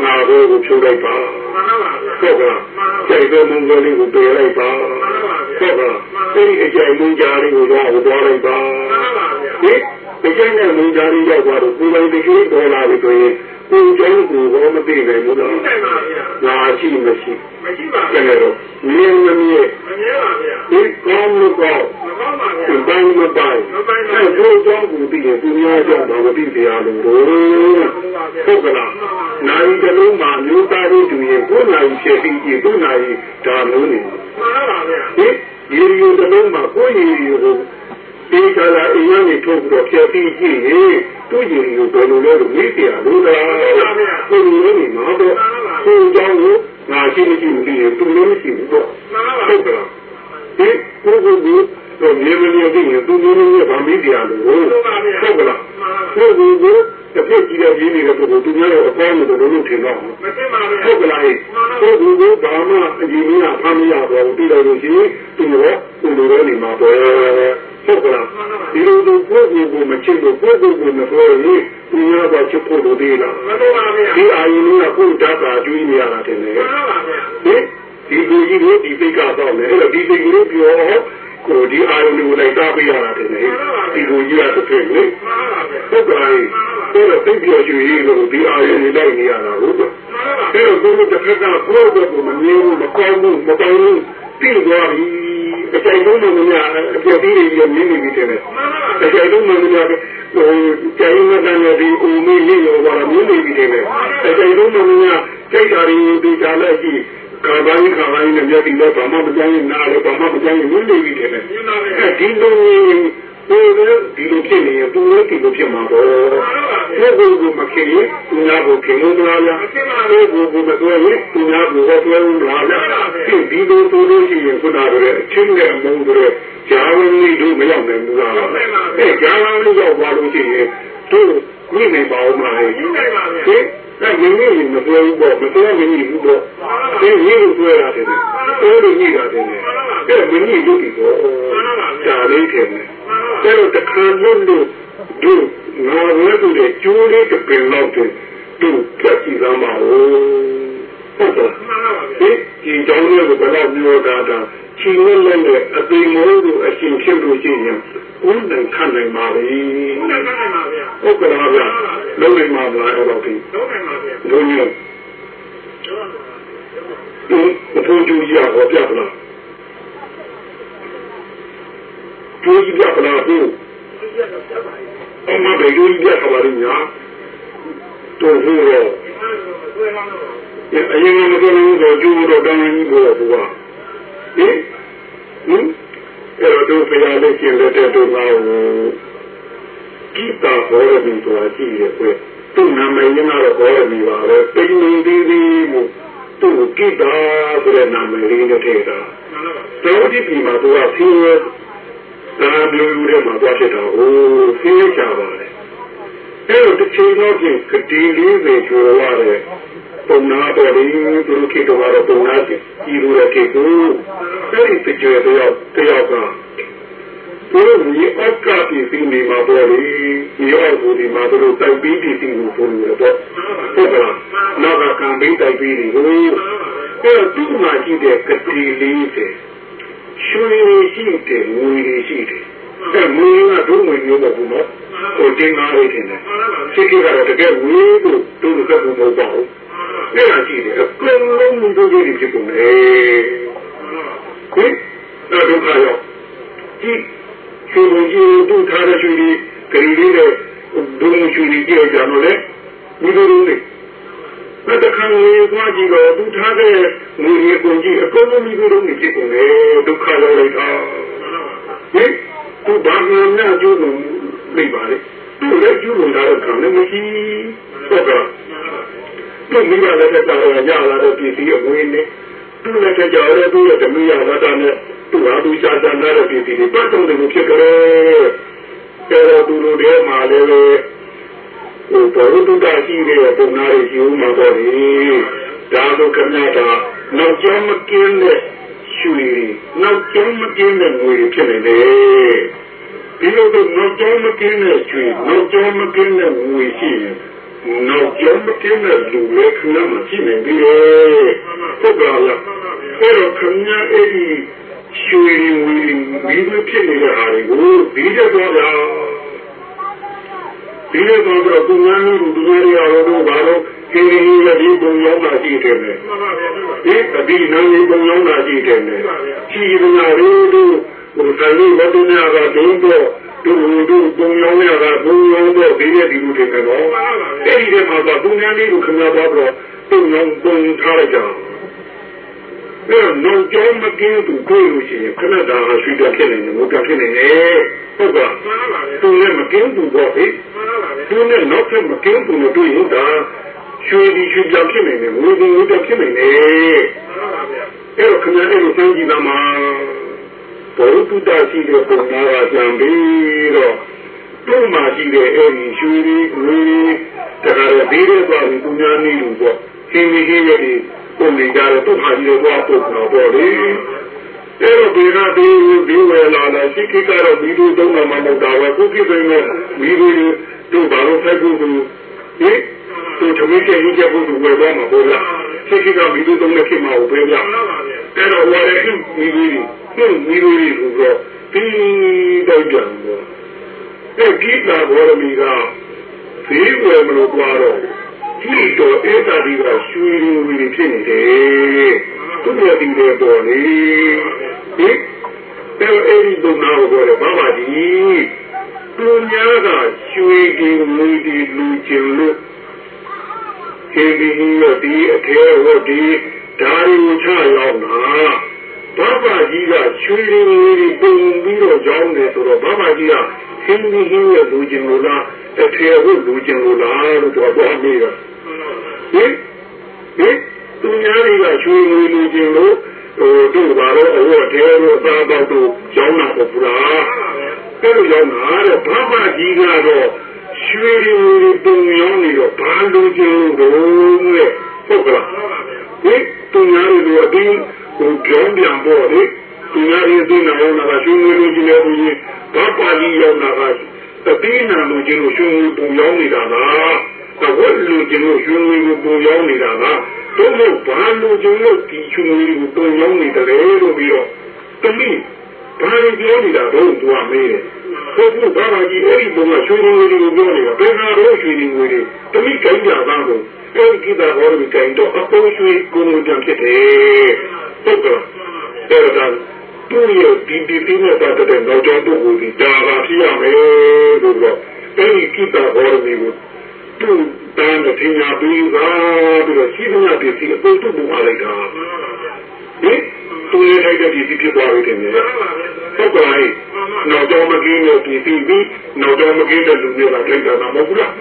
ငါတို့ကိုဖြုတ်လိုက်ပါမှန်ပါပါဗျာဟုတ်ကလားကြိုက်တဲ့မုန်းကလေးကိုပယ်လိုက်ပါဟုတ်ကလားဒီအကြိုက်မုန်းကြားလေးကိုတော့ဟိုသွားလိုက်ပါမှန်ပါဗျာဒီဒီကျင်းတဲ့မုန်းကြားလေးရောက်သွားတော့ကိုယ်ပိုင်တကယ်ပေါ်လာပြီဆိုရင် ကိုယ်ကျင်းကိုဘောမသိနိုင်ဘူးလားမှန်ပါဗျာငါရှိမရှိမရှိပါကျဗျာန်တော့မြင်မမြင်မမြဲပါဗျာဒီကောင်းလို့ကောင်းမကောင်းပါဗျာဒီပိုင်းမပိုင်းအဲဘိုးကြောင့်ကိုသိရင်သူများကြောင့်မသိတရားလို့ဟုတ်ကလားနိုင်ကလေးမှာမျိုးသားလေးတူရင်ကိုယ်နိုင်ဖြစ်ပြီးဒီကိုယ်နိုင်ဒါမျိုးနေမှန်ပါဗျာဒီရေရီတလုံးမှာကိုယ်ရေရီကိုဒီကလာအရင်ကနေထုတ်ပြီးတော့ဖြည့်ပြီးကြည့် ရင်သူ့ရေရီကိုဘယ်လိုလဲလို့မေးပြလို့လားကိုယ်ရေရီမှာတော့ကိုယ်ကြောင့်ကိုငါရှိမရှိမသိရင်သူလည်းမရှိဘူးတော့မှန်ပါဟုတ်ကလားဒီကိုကိုကိုတော့မြေမမြေသိရင်သူမျိုးမျိုးဗမ်းပြီးကြရလို့ဟုတ်ကလားကိုကိုကိုတစ်ပြည့်ကြည့်တဲ့ရင်းနေတဲ့ပုဂ္ဂိုလ်သူများတော့အကောင်းလို့တော့လို့ထင်တော့မသိပါဗျာဟုတ်ကလားကိုကိုကိုဘာမှအရင်ကဖမ်းမရတော့ဘူးပြီးတော့လို့ရှိရင်သူရောသူလိုတော့နေမှာပဲ ဟုတ်ကလားဒီလိုကိုကိုကိုကိုမချစ်လို့ကိုကိုကိုမပြောရင်သူများကချစ်ဖို့လိုသေးလားမသိပါဗျာဒီအာယုံကကိုယ်ဓာတ်သာကျွေးနေရတာတင်တယ်မှန်ပါဗျာဟင်ဒီလူကြီးကိုဒီသိကတော့လေအဲ့တော့ဒီသိကလေးပြောကိုဒီအာရုံကိုလိုက်တာပြရတာတယ်လေဒီလူကြီးကတစ်ဖြစ်လေမှန်ပါဗျာဟုတ်ကဲ့အဲ့တော့သိပြောချူရေးလို့ဒီအာရုံကိုလိုက်နေရတာဟုတ်ကဲ့မှန်ပါအဲ့တော့ဘုရားတစ်ခါကဘုရားကိုမမြင်ဘူးမကောင်းဘူးမကောင်းဘူးပြီးသွားပြီ အချိန်လုံးမများအပြည့်ပြီးရမြင်နေပြီတဲ့မှန်ပါအချိန်လုံးမများဟိုကျင်းနေတဲ့ဒီအုံမင်းလေးရောပါမြင်နေပြီတဲ့အချိန်လုံးမများစိတ်ဓာတ်ရင်းဒီကြလက်ရှိကာဘာကြီးကာဘာကြီးနဲ့မျက်တိလည်းဘာမှမကြမ်းရင်နားလည်းဘာမှမကြမ်းရင်မြင်နေပြီတဲ့မြင်ပါဗျာအဲဒီလို ဟိုလေဒီလိုဖြစ်နေရင်သူလည်းဒီလိုဖြစ်မှာပေါ့ဒီကိုကိုမခင်ရင်သူများကိုခင်လို့လားလားဒီကိုကိုမတွဲရင်သူများကိုဟောတွဲလို့လားလားဒီဒီလိုဆိုလို့ရှိရင်ခုနကလည်းအချင်းနဲ့မုန်းတဲ့ဂျာဝင်ကြီးတို့မရောက်နိုင်ဘူးလားအဲဂျာဝင်ကြီးရောက်သွားလို့ရှိရင်တို့မြင်နေပါဦးမလားဟင်အဲ့မင်းကြီးမတွဲဘူးပေါ့မတွဲမင်းကြီးဘူးပေါ့ဒီမင်းကိုတွဲရတယ်တိုးလို့ညိတာတယ်အဲ့မင်းကြီးတို့ဒီတော့ဂျာလေးတယ် အဲ့တော့တခါလို့လို့တို့ငါဝဲသူတဲ့ကျိုးလေးတစ်ပင်လောက်တဲ့တို့ပြတ်ကြည့်သမ်းပါဦးဟုတ်တော့မှန်ပါဗျာဒီဒီကြောင့်လည်းဘယ်တော့မျိုးတာတာချီနဲ့လည်းအသိမိုးတို့အရှင်ဖြစ်လို့ရှိရင်ဦးနိုင်ခံနိုင်ပါလေဟုတ်တယ်မှန်ပါဗျာဟုတ်ကဲ့လားဗျလုံးနိုင်မှာမလားအဲ့တော့ဒီလုံးနိုင်ပါဗျာလုံးရဒီဘုန်းကြီးရဟောပြပလား ကျိုးကြီးပြပလားဟုတ်အမဘေကျိုးကြီးပြခါပါလိမ့်ညာတို့ဟိုရောအရင်ကမတော်ဘူးဆိုကျိုးတော့တန်းကြီးကိုဘုရားဟင်ဟင်အဲ့တော့တို့ဖရာလေးကျင်တဲ့တို့ငါ့ကိုကိတာဟောရပြီဆိုတာကြည့်ရကွသူ့နာမည်ရင်းတော့ဟောရပြီပါပဲပိန်နေသေးသေးမို့သူ့ကိတာဆိုတဲ့နာမည်လေးနဲ့ထည့်တာတော်ဒီပြီမှာသူကဆင်းရဲ ဒါမျိုးယူတဲ့မှာသွားဖြစ်တာဟိုဆင်းရဲချပါလေအဲ့တော့တစ်ချိန်တော့ပြင်ကတိလေးတွေကျော်ရတယ်ပုံနာတော်လေးသူတို့ကိတော့ပုံနာကြီးဒီလိုရကိကိုအဲ့ဒီတကြွတယောက်တယောက်ကဘုရားကြီးအကပ်ပြီးနေမှာပေါ်လေဒီအောက်ကိုဒီမှာတို့တိုက်ပြီးပြီးပြီးကိုပုံလို့တော့ဟုတ်ကလားနောက်ကကံပြီးတိုက်ပြီးဒီကိုအဲ့တော့သူ့မှာရှိတဲ့ကတိလေးတွေ ရွှေရှိတယ်ငွေရှိတယ်အဲ့ငွေကတို့ငွေမျိုးမဟုတ်ဘူးနော်ဟိုတင်ကားလေးတင်တယ်စိတ်ကတော့တကယ်ဝေးလို့တို့ကဘုံမဟုတ်ပါဘူးအဲ့ဒါရှိတယ်အကုန်လုံးတို့တွေဖြစ်ကုန်တယ်ခွင့်တော့ဒုက္ခရောက်ဒီချူကြီးတို့ထားတဲ့ချူကြီးဂရီလေးတဲ့ဒုံချူကြီးကြောက်ကြတော့လေဒီလိုလိုလေမတခါငွေသွားကြည့်တော့သူထားတဲ့ ငွေကြီးကုန်ကြီးအကုန်လုံးဒီလိုလိုနေဖြစ်ကုန်တယ်ဒုက္ခရောက်လိုက်တာဟင်သူဘာမှမနာကြည့်လို့မိပါလေသူလည်းကျူးလွန်တာတော့ခံလည်းမရှိဟုတ်ကဲ့သူမိဘလည်းတက်တာရလာတဲ့ပြည်စည်းအဝင်းနဲ့သူလည်းကြကြရဲသူရဲ့ဓမီရလာတာနဲ့သူဟာသူရှာရှာနာတဲ့ပြည်စည်းတွေပတ်တော့တယ်လို့ဖြစ်ကြတယ်အဲတော့သူတို့ထဲမှာလည်းဟိုဘောရုတုတရှိတဲ့ပုံနာတွေရှိဦးမှာတော့လေဒါတို့ခမရတာ နောက်ကျောင်းမကင်းတဲ့ရွှေနောက်ကျောင်းမကင်းတဲ့ငွေတွေဖြစ်နေတယ်ဒီလိုတော့နောက်ကျောင်းမကင်းတဲ့ရွှေနောက်ကျောင်းမကင်းတဲ့ငွေရှိရင်နောက်ကျောင်းမကင်းတဲ့လူလည်းခဏမှရှိနေပြီလေဟုတ်ကဲ့လားအဲ့တော့ခင်ဗျားအဲ့ဒီရွှေဝီမိမဖြစ်နေတဲ့ဟာတွေကိုဒီကြတော့ဗျာဒီလိုတော့သူများလူသူများရတော့ဘာလို့ ခင်းရင်းရဲ့ဒီပုံရောက်တာရှိတယ်လေမှန်ပါဗျာဒီအဒီနာမည်ပုံရောက်တာရှိတယ်လေရှိရနာရီတို့ဟိုတန်လေးမတူများကဒုံတော့သူတို့ပုံရောက်ရတာပုံရောက်တော့ဒီရဲ့ဒီလိုတွေကတော့အဲ့ဒီထဲမှာတော့သူများလေးကိုခင်ဗျားတော့ပုံရောက်ပုံထားလိုက်ကြအဲ့တော့နောက်ကျောင်းမကင်းသူကိုလို့ရှိရင်ခဏတာဆွေးပြဖြစ်နေတယ်ဘုရားဖြစ်နေတယ်ဟုတ်ကဲ့မှန်ပါဗျာသူလည်းမကင်းဘူးပေါ့ဟိမှန်ပါဗျာသူနဲ့နောက်ထပ်မကင်းဘူးလို့တွေ့ရင်ဒါ ရွှေဒီရွှေပြောင်ဖြစ်နေတယ်ဝေဒီဝေပြောင်ဖြစ်နေတယ်မှန်ပါဗျာအဲ့တော့ခင်ဗျားအဲ့လိုစမ်းကြည့်ပါမှာဘောဓုတရှိတဲ့ပုံနာကကြံပြီးတော့တို့မှရှိတဲ့အဲ့ဒီရွှေဒီဝေဒီတခါတော့ဒီတဲ့သွားပြီးသူများနေလို့ပေါ့ခင်းပြီးခင်းရည်ပုံနေကြတော့သူ့ဟာကြီးတော့သွားပုတ်တော့ပေါ့လေအဲ့တော့ဒီကဒီဒီဝယ်လာလာရှိခိကတော့မိတို့သုံးတာမှမဟုတ်တာပဲခုဖြစ်နေတော့မိတို့တို့ဘာလို့ဖိုက်ဖို့ကိုဟင် သူသမီးကျရင်ကျဖို့ဝယ်သွားမှာပေါ့လားရှိခိကမိတို့သုံးတဲ့ဖြစ်မှာကိုပဲဗျာမှန်ပါဗျာအဲ့တော့ဝယ်တဲ့မိတို့ဟင်မိတို့ဆိုတော့ဒီတော့ကြံတော့အဲ့ဒီလာဘောရမီကဒီဝယ်မလို့သွားတော့ဒီတော့အဲ့တာဒီကရွှေရင်းဝီဖြစ်နေတယ်သူ့ရဲ့ဒီတွေပေါ်လေဟင်အဲ့အဲ့ဒီဘုံနာကိုပြောတယ်ဘာပါကြီးသူများကရွှေဒီငွေဒီလူကျင်လို့ ခေဒီရောဒီအထဲဟောဒီဓာရီချရောက်တာဘာပါကြီးကရွှေဒီငွေဒီပုံပြီးတော့ကြောင်းတယ်ဆိုတော့ဘာပါကြီးကခင်းဒီဟင်းရဲ့လူကျင်လို့လားအထဲဟောလူကျင်လို့လားလို့တော့ပြောမိတာဟင်ဟင်သူများတွေကရွှေငွေလူကျင်လို့ဟိုတို့ဘာလို့အဝတ်ထဲလို့သားတော့တို့ကြောင်းတာပေါ့ဗျာအဲ့လိုရောက်လာတဲ့ဘာမှကြီးကတော့ ရွှေရီပုံရောင်းနေတော့ဘာလို့ကျလို့တော့လဲဟုတ်ကလားဒီသူများတွေအတင်းဟိုကြောင်းပြန်ပေါ့လေသူများတွေသိနေအောင်လာရွှေငွေလိုချင်တဲ့သူကြီးဘာပါကြီးရောက်လာကတတိနာလိုချင်လို့ရွှေငွေပုံရောင်းနေတာလားတဝက်လိုချင်လို့ရွှေငွေကိုပုံရောင်းနေတာလားတို့လို့ဘာလိုချင်လို့ဒီရွှေငွေကိုပုံရောင်းနေတယ်လို့ပြီးတော့တမိ ဘာလို့ပြောနေတာတော့သူကမေးတယ်ကိုကဘာမှကြီးအဲ့ဒီဘုံကရွှေငွေတွေကိုပြောနေတာဘယ်နာတော့ရွှေငွေတွေတမိကြိုင်းကြတာကိုအဲ့ဒီကိတာဟောရပြီးကြိုင်းတော့အပေါ်ရွှေကိုငွေတံဖြစ်တယ်ဟုတ်ကဲ့အဲ့ဒါသူရဲ့ဒီဒီဒီနဲ့ပတ်သက်တဲ့နောက်ကျောင်းပုဂ္ဂိုလ်ဒီဒါကဖြစ်ရမယ်လို့တော့အဲ့ဒီကိတာဟောရပြီးကိုသူတန်တဲ့ပညာပြီးသားပြီးတော့ရှိသမျှပစ္စည်းအပေါ်တူပုံအားလိုက်တာဟင်သူရဲ့ထိုက်တဲ့ပစ္စည်းဖြစ်သွားပြီတ င်တယ်ဟုတ်ကဲ့နောက်တော့မကင်းတဲ့ပစ္စည်းပြီးနောက်တော့မကင်းတဲ့လူတွေကကြိုက်တာမဟုတ်ဘူးလား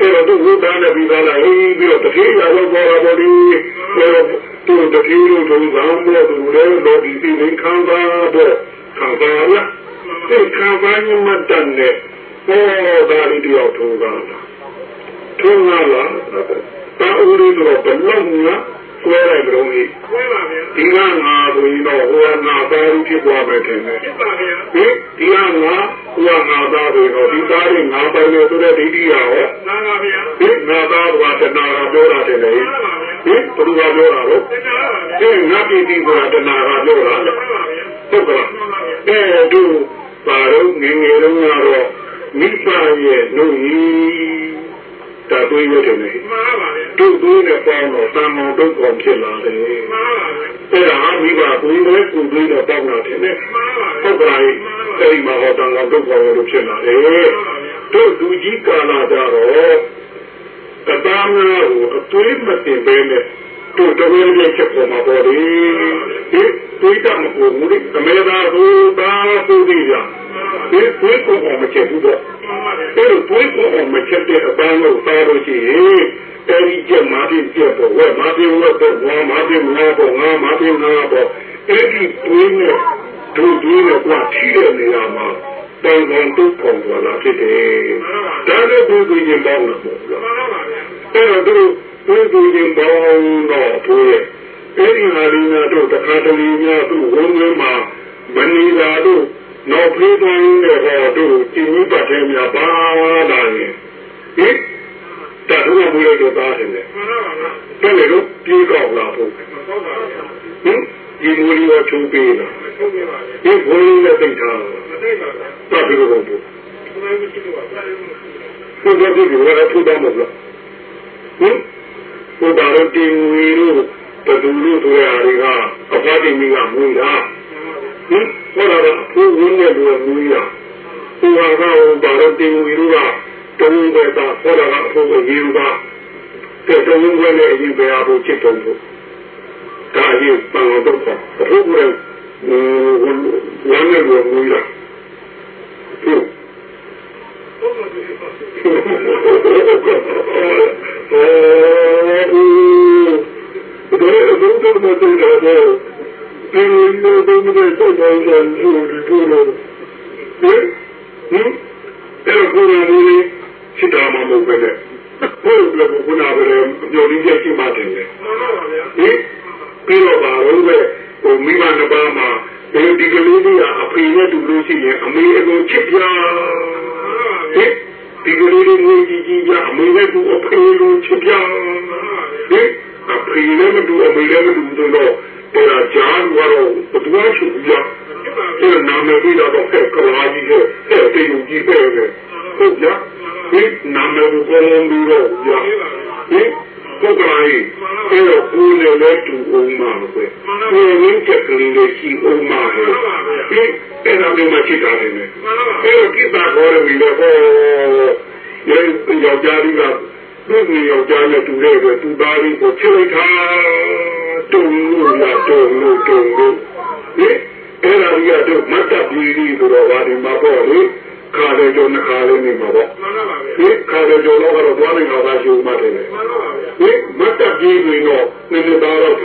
အဲ့တော့သူဝတ်သားနေပြီးသားလားဟင်းပြီးတော့တတိယရောက်သွားတာပေါ့ဒီအဲ့တော့သူတတိယလို့သူကံလို့သူလည်းတော့ဒီဒီခံပါတော့ခံပါလားဒီခံပါညမတန်နဲ့ဟောဒါရီတယောက်ထိုးတာထုံးလာလားတာဦးရီတော့ဘယ်လောက်များ ဆွဲလိုက်ကြုံကြီးဝဲပါဗျာဒီကငါဆိုရင်တော့ဟိုကငါသားကြီးဖြစ်သွားမယ်ထင်တယ်ဖြစ်ပါဗျာဟင်ဒီကငါဟိုကငါသားဆိုတော့ဒီသားကြီးငါပိုင်လို့ဆိုတဲ့ဒိဋ္ဌိရောမှန်ပါဗျာဟင်ငါသားကတဏှာကပြောတာတယ်လေမှန်ပါဗျာဟင်ဘုရားပြောတာလို့တနာပါဗျာဟင်ငါပြည်ပြည်ကတဏှာကပြောတာမှန်ပါဗျာဟုတ်ကဲ့အဲတို့ပါတော့ငငယ်တုန်းကတော့မိဘရဲ့နှုတ်ကြီး တာတွေးရတယ်လေမှန်ပါဗျာတို့တွေးနဲ့ပေါင်းတော့တန်မောင်တုတ်ကောင်ဖြစ်လာတယ်မှန်ပါဗျာအဲ့ဒါမိဘကိုယ်ပဲကိုယ်တွေးတော့ပေါင်းတာတယ်လေမှန်ပါဗျာဟုတ်ကဲ့အဲ့ဒီမှာဟောတန်ကောင်တုတ်ကောင်လို့ဖြစ်လာတယ်တို့လူကြီးကာလာကြတော့တသားများကိုအသွေးမတင်ပဲနဲ့ တို့တဝဲလေးချက်ပေါ်မှာပေါ်တယ်ဒီတွေးတတ်မကိုဘူးလေသမေသာဟိုတာဟိုဒီရဒီတွေးကိုအောင်မချက်ဘူးတော့မှန်ပါဗျာအဲ့လိုတွေးကိုအောင်မချက်တဲ့အပန်းလို့သားလို့ရှိရင်အဲဒီချက်မာတိချက်ပေါ်ဝဲမာတိဝဲပေါ်ဝါမာတိငါပေါ်ငါမာတိငါပေါ်အဲ့ဒီတွေးနဲ့တို့တွေးနဲ့ကွာထိတဲ့နေရာမှာတန်ကောင်တုတ်ပုံပေါ်လာဖြစ်တယ်ဒါလည်းတွေးကိုရင်ပေါင်းတာပေါ့ဗျာမှန်ပါဗျာအဲ့တော့ သူသူသူရင်ပေါင်းတော့သူရဲ့အဲ့ဒီဟာလေးများတို့တခါတလေများသူ့ဝန်းထဲမှာမနေလာတော့နောက်ပြေးတိုင်းနဲ့ဟောတို့ကျင်းဥပတ်ထဲများပါလာရင်ဟင်တာတော့မွေးလိုက်တော့သားတယ်လေမှန်ပါဗျာဘယ်လိုလုပ်ပြေးကောက်လာဖို့ဟုတ်ပါဗျာဟင်ဒီမွေးရောချုံပေးလာဟုတ်ကဲ့ပါဗျာဒီဘွေးနဲ့သိထားမသိပါဗျာတာပြီးတော့ဘုဘယ်လိုရှိတော့ပါလဲဘုရားကြည့်ကြရထူတာမဟုတ်လားဟင် ဘုရားတို့တင်ဝီလို့ဘယ်သူလို့ဆိုရတာကအဖားတင်ကြီးကမွေးတာဟင်ဟောတာကဖူးဝင်းနဲ့လူမွေးတာဘုရားကဘုရားတင်ဝီလို့ကတုံးပဲတာဟောတာကအဖို့ကိုရေးတာတဲ့တုံးပဲနဲ့အရင်ပဲအဖို့ချစ်တုံးဖို့ဒါကြီးပန်တော့တော့ဘုရားကဝမ်းနဲ့လူမွေးတာဟုတ်ဟုတ်ပါဗျာမှန်ပါဗျာ ပြီးတော့ပါတော့ပဲဟိုမိမနှစ်ပါးမှာ ဒီကလေးလေးကအဖေနဲ့တူလို့ရှိရင်အမေအကုန်ချစ်ပြဟင်ဒီကလေးလေးငွေကြီးကြီးကအမေနဲ့တူအဖေလိုချစ်ပြဟင်အဖေနဲ့မတူအမေနဲ့မတူဆိုတော့အဲ့ဒါကြားကတော့ဘယ်သူမှရှိဘူးလားအဲ့ဒါနာမည်ပြီးတော့ဟဲ့ကလာကြီးဟဲ့ဟဲ့တေယူကြီးပဲဟုတ်ကြဟင်နာမည်ကိုကောင်းပြီးတော့ရဟင် ပုဂ္ဂလာကြီးအဲ့တော့ကိုယ်နဲ့လည်းတူအောင်မှာပဲကိုယ်ရင်းချက်ကလေးလေးရှိအောင်မှာပဲဒီအဲ့ဒါမျိုးမှချစ်တာနေတယ်အဲ့တော့ကိစ္စခေါ်ရပြီလေဟောရဲယောက်ျားကြီးကသူ့ကိုယောက်ျားနဲ့တူတဲ့အတွက်သူသားလေးကိုချစ်လိုက်တာတုံလို့လားတုံလို့တုံလို့ဒီအဲ့ဒါကြီးကတော့မတ်တပ်ပြီးပြီးဆိုတော့ဗာဒီမှာပေါ့လေ ခါတယ်ကြောနှစ်ခါလေးနေမှာပေါ့မှန်ပါဗျာဒီခါတယ်ကြောတော့ကတော့သွားနေတော့သာရှိဦးမှတယ်လေမှန်ပါဗျာဒီမတ်တပ်ပြီးပြီးတော့နည်းနည်းသားတော့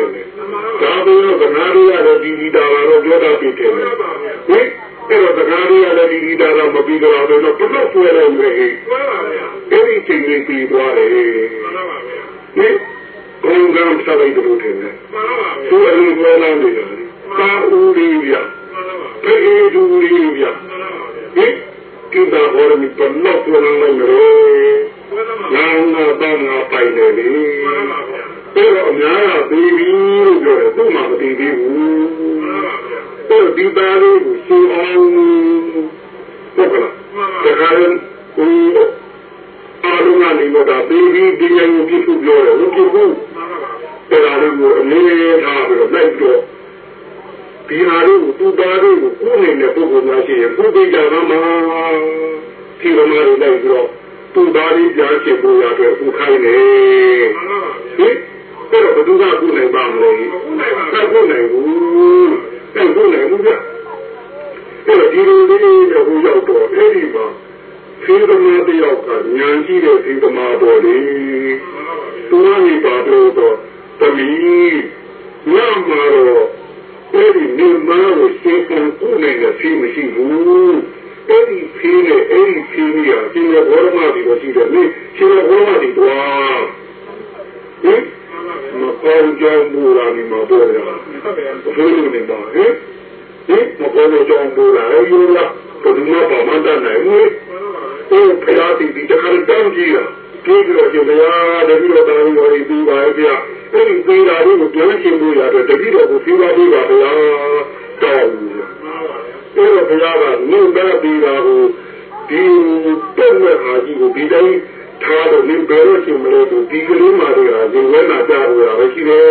ကြီးကိုဒီတိုင်းထားလို့နင်ဘယ်လိုရှင်မလို့ဒီကလေးမှတွေကဒီဝဲနာကြလို့ရပဲရှိတယ်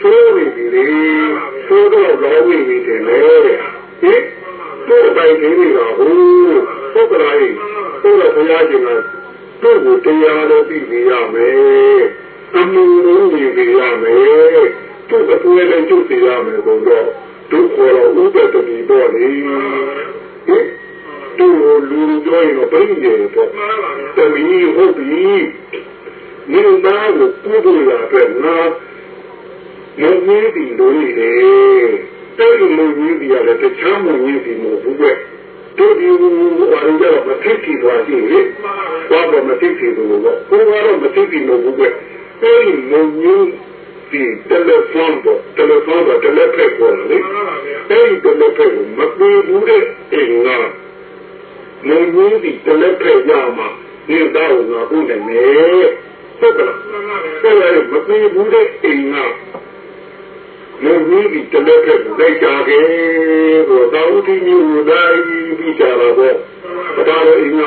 ဆိုးနေပြီလေဆိုးတော့လောင်းနေပြီတယ်လေဟင်တို့ပိုင်နေနေတာဟုတ်ဟုတ်ကလားဟုတ်တော့ဘုရားရှင်ကတို့ကိုတရားတော်ပြီးပြရမယ်အမှုလုံးပြီးပြရမယ်တို့အပွဲလည်းကျုပ်ပြရမယ်ဆိုတော့တို့ခေါ်တော့ဥပဒတိပေါ့လေဟင် တို့လူကြောရင်တော့ပြည့်နေတယ်ပေါ့မှန်ပါဗျာတမီးဟုတ်ပြီမင်းသားကိုပြုဖို့ရအတွက်ငါမင်းကြီးဒီလိုနေတယ်တဲ့လူမျိုးကြီးဒီရတယ်တခြားမင်းကြီးဒီမဟုတ်ဘူးကွတို့ဒီဘာလို့ကြတော့မသိချင်သွားရှိလေဘာလို့မသိချင်လို့တော့ဘုရားတော့မသိချင်လို့ဘူးကွအဲဒီမင်းကြီးဒီတယ်လီဖုန်းတော့တယ်လီဖုန်းတော့တယ်လီဖက်ပေါ်လေမှန်ပါဗျာအဲဒီတယ်လီဖက်ကိုမပြေဘူးတဲ့အင်္ဂါ မင်းကြီးဒီတယ်လီဖက်ရမှာဒီတော့ငါကိုနိုင်မယ်ဟုတ်ကလားမှန်ပါဗျာအဲ့ဒါမသိဘူးတဲ့အိမ်ကလူကြီးဒီတလက်ထက်လိုက်ကြခဲ့တော့သာဝတိမျိုးတိုင်းပြီးကြတာပေါ့ဒါတော့အိမ်က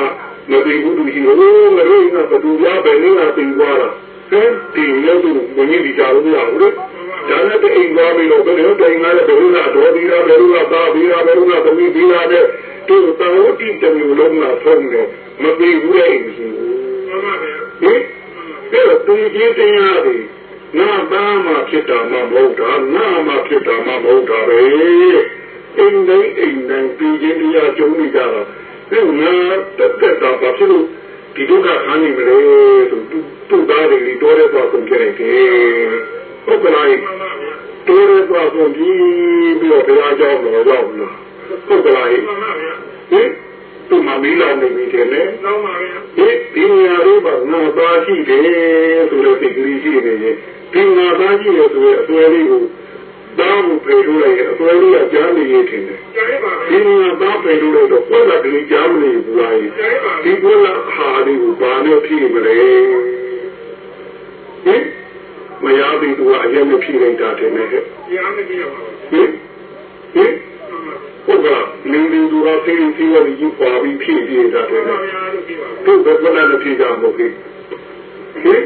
မသိဘူးသူရှိလို့ငါတို့ကဘသူရပဲနေကသိသွားတာဟဲ့ဒီလို့သူမင်းဒီကြလို့မရဘူးလေဒါနဲ့တအိမ်သွားပြီးတော့ဘယ်လိုတိုင်လာလဲဘယ်လိုလားတော်ပြီးတာဘယ်လိုလားသားပြီးတာဘယ်လိုလားသမီးပြီးတာတဲ့ သူသာဝတိတမျိုးလုံးလာဆုံးတယ်မသိဘူးတဲ့အိမ်ရှိဘူးမှန်ပါဗျာဟင်အဲ့တော့သူကြီးတရားတွေငါသားမှဖြစ်တာမှမဟုတ်တာငါမှဖြစ်တာမှမဟုတ်တာပဲအိမ်တိုင်းအိမ်တိုင်းပြည်ချင်းတရားကျုံနေကြတာဒီငါတက်တက်တာဘာဖြစ်လို့ဒီဒုက္ခခံနေမလဲဆိုသူသူ့သားတွေတော်ရဲသွားကုန်ကြတယ်ဟုတ်ကလားမှန်ပါဗျာတော်ရဲသွားကုန်ပြီးပြီးတော့ဘုရားကြောင်းတော်ရောက်လာဟုတ်ကလားမှန်ပါဗျာဟင်သူ မမီးလောင်နေပြီတဲ့ကောင်းပါဗျာဒီဒီညာလေးပါငါသားရှိတယ်ဆိုတဲ့စိတ်ကလေးရှိနေရင်ဒီငါသားရှိရဆိုတဲ့အစွဲလေးကိုတောင်းဖို့ပြေလို့လိုက်ရင်အစွဲလေးကကြားနေရထင်တယ်ကျဲပါဒီဗျာငါသားပြေလို့လိုက်တော့ဘုရားကလေးကြားမနေဘူးလားကျဲပါဒီဘုရားဟာလေးကိုဘာနဲ့ဖြည့်မလဲဟင်မရသေးသူကအရင်မဖြည့်လိုက်တာတယ်နဲ့ဟဲ့ဒီအားမကြည့်ရပါဘူးဟင်ဟင် ဟုတ်ကဲ့လင်းလင်းသူကသိသိဝကြီးပါပြီးဖြည့်ပြတာတယ်မှန်နဲ့ပါဗျာလို့ကြည့်ပါတို့ဘယ်ကလည်းဖြေကြမဟုတ်ဘူးဟင်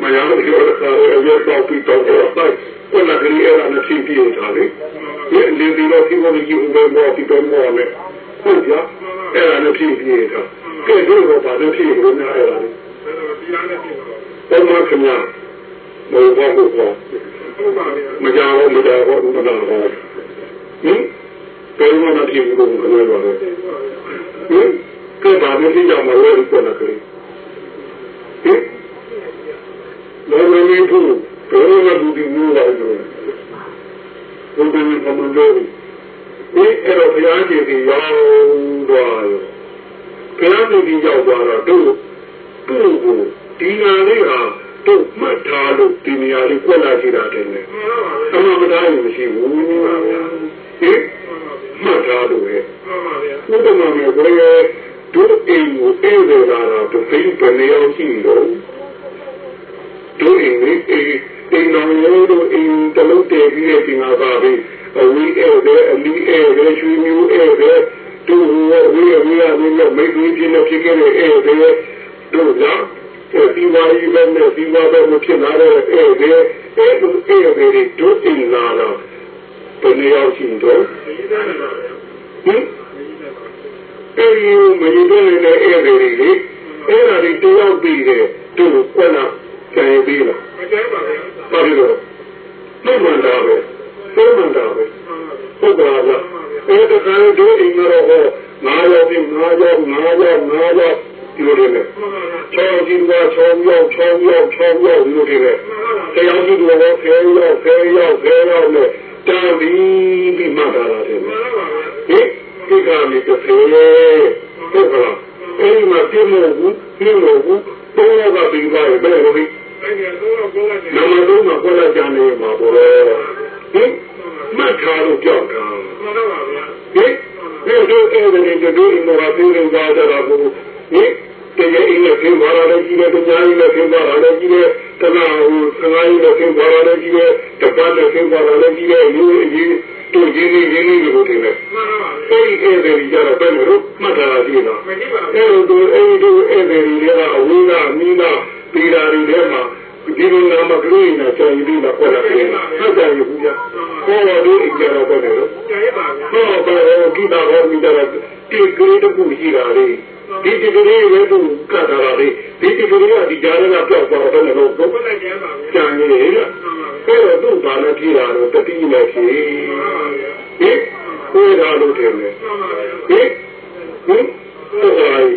မရလို့ပြောတာရဲ့တော့ပြီးတော့တော့ဘယ်နဲ့ကြည့်ရတာနဲ့ဖြေပြတာလေဒီလင်းဒီတော့ဒီလိုကြီးဦးဘယ်တော့ဒီတော့မောနဲ့ဟုတ်ကြအဲ့ဒါနဲ့ဖြေပြတာကဲတို့တော့ဗာနဲ့ဖြေလို့နားအဲ့ဒါလေဒီအားနဲ့ကြည့်ပါပုံမှန်ခင်ဗျာမောဘောဘောဟုတ်ပါဗျာမကြောက်မကြောက်ဘူးမနာဘူးဟင် ဘယ်မှာဖြေဘူးလို့ခဏပါလဲဟင်ကဲဗာနဲ့ဖြေကြမှာလို့ပြောတာကလေးဟင်လောမင်းတို့ဘယ်လိုလုပ်ဒီမျိုးလာကြလဲဘုရားကမန်လို့ဒီအဲ့တော့ဘုရားရှင်ကြီးရောက်သွားရောဘုရားရှင်ကြီးရောက်သွားတော့တို့တို့ကိုဒီနာလေးဟာတို့မှတ်ထားလို့ဒီနေရာလေးကွက်လာရှိတာတယ်လေမှန်ပါဗျာအမှန်တရားမရှိဘူးဟင် မှတ်ထားလို့ရဲ့မှန်ပါဗျာဘုဒ္ဓမှာမြေဘယ်ရဲ့တို့အိမ်ကိုအိမ်တွေလာတော့သူသိဘယ်နေအောင်ရှိလို့တို့အိမ်လေးအိမ်အိမ်တော်ရိုးတို့အိမ်တလုံးတည်ပြီးတဲ့ပြင်လာပါပြီအဝီးဧည့်တယ်အလီဧည့်တယ်ရွှေမျိုးဧည့်တယ်တို့ဟိုဝီးဝီးရဝီးရမိတ်ကြီးပြင်းနေဖြစ်ခဲ့တဲ့ဧည့်တယ်တို့ကဒီဝါရီပဲနဲ့ဒီဝါပဲမဖြစ်လာတဲ့ဧည့်တယ်အဲ့လိုဧည့်တယ်တို့အိမ်လာတော့ ဘယ်နေအောင်ရှိတော့ဒီသားနေပါဗျာဟင်ဒီသားပါအဲဒီမရင်တဲ့နေတဲ့ဧည့်သည်တွေလေအဲ့ဒါတွေတယောက်ပြီးတယ်သူ့ကိုကွက်လာကြံပြီးလားမကျဲပါဗျာဘာဖြစ်လို့မှန်မှန်တာပဲသုံးမှန်တာပဲမှန်ပါဗျာဟုတ်ကလားအဲ့ဒါကလည်းတို့အိမ်ကတော့ဟောငါးယောက်ပြီးငါးယောက်ငါးယောက်ငါးယောက်ဒီလိုတွေနဲ့မှန်ပါဗျာချောင်းကြီးကချောင်းယောက်ချောင်းယောက်ချောင်းယောက်ဒီလိုတွေနဲ့တရားကြီးကတော့ဖဲယောက်ဖဲယောက်ဖဲယောက်နဲ့ တန်ပြီးပြီးမှတ်တာလားတဲ့မှန်ပါဗျာဟင်ဒီကနေ့တစ်ဖေးဟုတ်ကလားအဲ့ဒီမှာပြည့်မဘူးပြည့်မဘူးတော့ကပြီးပါရဲ့ဘယ်လိုလဲအဲ့ဒီတော့ကိုလာတယ်နမတော့မှာကိုလာကြနေမှာပေါ့ဟင်မထားလို့ကြောက်တာမှန်ပါဗျာဟင်ဒီတို့အဲ့ဒီတွေတို့ဒီမှာပြေးနေကြတာကိုဟင်တကယ်အင်းနဲ့ခင်ပါလာတယ်ကြီးတယ်တရားကြီးနဲ့ခင်ပါလာတယ်ကြီးတယ် တနာဟိုစငါးကြီးနဲ့ခင်ပါလာတယ်ကြီးတယ်တပတ်နဲ့ခင်ပါလာတယ်ကြီးတယ်လူကြီးတို့ကြီးနေကြီးနေလို့တင်တယ်မှန်ပါဗျာအဲ့ဒီအဲ့ဒီကြတော့ဘယ်လိုမှတ်တာရှိလားမကြည့်ပါဗျာအဲ့လိုအဲ့ဒီအဲ့ဒီတွေကအဝိကမိကပြည်တာတွေထဲမှာဒီလိုနာမကလေးနဲ့ကြာရည်ပြီးတော့ပေါ်လာတယ်ဟုတ်တယ်ဘူးဗျာဟောတော့ဒီကြတော့ဘယ်လိုကျဲပါဗျာဟောတော့ကိတာဟောမိတာဒီကလေးတခုရှိတာလေ ဒီဒီကလေးလည်းသူကတာလေဒီဒီကလေးကဒီကြားကပြောက်သွားတော့လည်းတော့ကိုလာကျဲပါဗျာကြာနေလေအဲ့တော့သူ့ဘာနဲ့ကြည့်တာတော့တတိနဲ့ဖြေဟင်ကိုယ်သာလို့ထင်တယ်မှန်ပါဗျာဟင်ဟင်ဟုတ်ပါရဲ့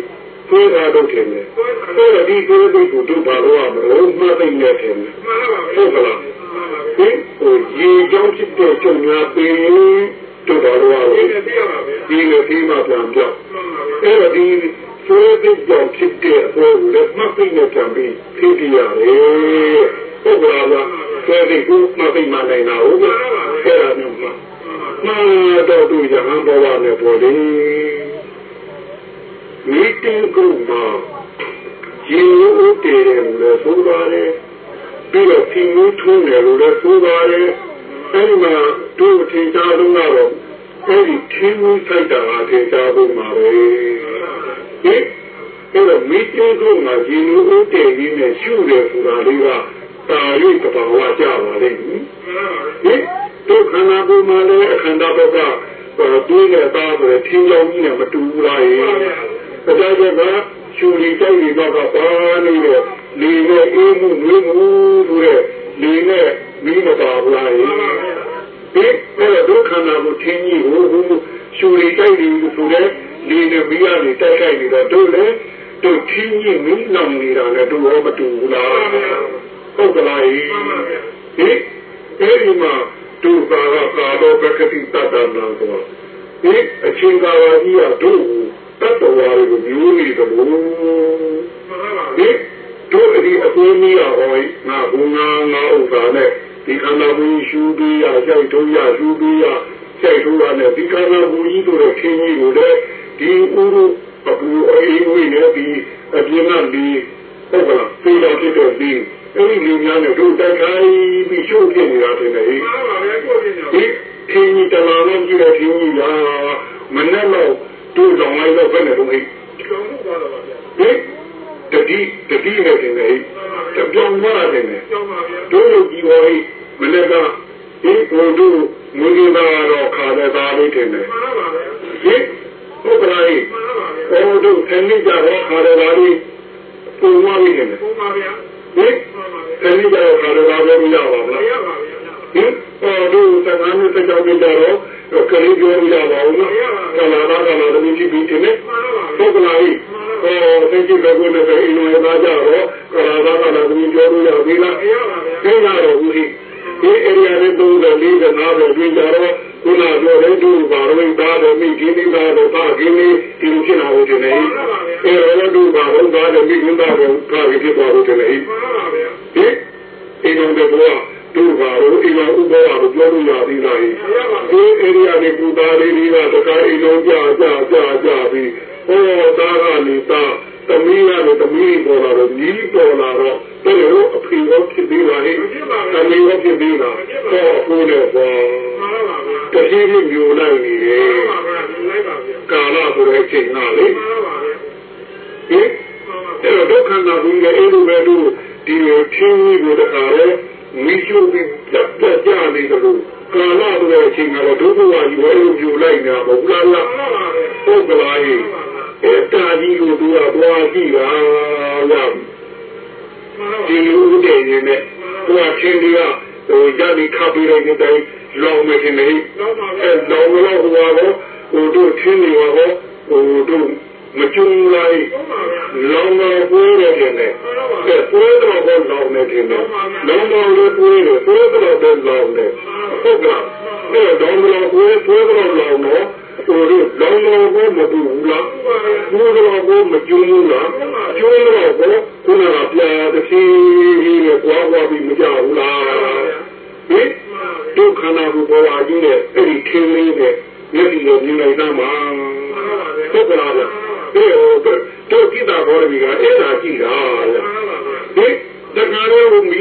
ကိုယ်သာလို့ထင်တယ်အဲ့တော့ဒီကိုယ်ကိုတို့ဘာလို့ရမလို့မှတ်သိနေတယ်မှန်ပါဗျာဟုတ်ကလားမှန်ပါဗျာဟင်ဟိုရေကြောင်းဖြစ်တဲ့ကျုံများပ င်တို့ဘာလို့ရဒီလဲနေ့ပြရပါဗျာဒီလိုဒီမှာပြန်ပြောက်မှန်ပါဗျာအဲ့တော့ဒီဆိုးတဲ့ကြောင့်ဖြစ်တဲ့အပေါ်ကိုလည်းမှတ်သိနေကြပြီးဖြစ်ပြရတယ်ဟုတ်ကလားဆိုတဲ့ဒီကိုမှတ်သိမှနိုင်တာဟုတ်ကဲ့အဲ့ဒါမျိုးမှမှန်တော့သူရဟန်းဘဝနဲ့ပေါ်တယ်မိတင်ကုမှာရေဦးတည်တယ်လို့လည်းဆိုပါတယ်ပြီးတော့ဖြင်းဦးထုံးတယ်လို့လည်းဆိုပါတယ် အဲဒီမှာတို့အထင်ရှားဆုံးကတော့အဲဒီထင်းဦးဆိုင်တာအထင်ရှားဆုံးပါပဲဟင်အဲ့တော့မိကျိုးတို့မှာရေဦးတည်ရင်းနဲ့ရှုတယ်ဆိုတာလေးကတာရိတဘာဝကြပါလိမ့်မယ်ဟင်တို့ခန္ဓာကိုယ်မှာလည်းအခန္ဓာဘက်ကတွေးနဲ့သားဆိုထင်းကြောင်းကြီးနဲ့မတူဘူးလားရေဒါကြောင့်ကရှူလီတိုက်တွေတော့ကပါနေတဲ့လေနဲ့အေးမှုနွေးမှုဆိုတဲ့လေနဲ့ မီးမပါဘူးလားရေဒီအဲ့ဒုက္ခနာကိုထင်းကြီးကိုဟိုရှူလီတိုက်တွေဆိုတဲ့လေနဲ့မီးရနေတိုက်ခိုက်နေတော့တို့လည်းတို့ထင်းကြီးမီးလောင်နေတာနဲ့တို့ရောမတူဘူးလားဟုတ်ကလားရေဟိအဲ့ဒီမှာဒုက္ခကကာလောပကတိတတ္တနာဆိုဒီအချင်းကာဝကြီးကတို့တတ္တဝါတွေကိုမျိုးနေတယ်လို့ဒီတို့အဒီအကိုမီးရဟောငါဘုံငါငါဥစ္စာနဲ့ ဒီခန္ဓာကိုယ်ရှူပြီးရရိုက်ထုံးရရှူပြီးရရိုက်ထုံးရနဲ့ဒီခန္ဓာကိုယ်ကြီးတို့ရဲ့ခင်းကြီးကိုလည်းဒီဥရုအပူအေးဝိနဲ့ဒီအပြင်းကဒီဟုတ်ကလားသိတော်ဖြစ်တဲ့ဒီအဲ့ဒီလူများနဲ့တို့တိုက်ခိုင်းပြီးရှုပ်ပြနေတာတင်တယ်ဟိမှန်ပါပဲကိုပြနေတာဒီခင်းကြီးတလာလုံးကြည့်တဲ့ခင်းကြီးလားမနဲ့တော့တို့လောင်လိုက်တော့ဘယ်နဲ့တော့ဟိကျောင်းလို့ပါတော့ဗျာဟိတတိတတိနဲ့တင်တယ်ဟိကြောင်မရတယ်နဲ့ကျောင်းပါဗျာတို့လူကြီးဟောဟိ မနဲ့ကဒီကိုတို့မင်းကြီးသားတော့ခါတဲ့သားလေးတင်တယ်မှန်ပါဗျာဟိဟုတ်ကဲ့ဟိဟောတို့ခဏကြတော့ခါတဲ့သားလေးပုံမလေးတင်တယ်ပုံပါဗျာဟင်ခဏကြတော့ခါတော့လည်းမရပါဘူးလားမရပါဘူးဟင်ဟောတို့သံဃာနဲ့စကြောင်းကြတော့ကလေးပြောရပါဘူးနော်ကလာလာကလာတည်းကြည့်ပြီးတင်နေဟုတ်က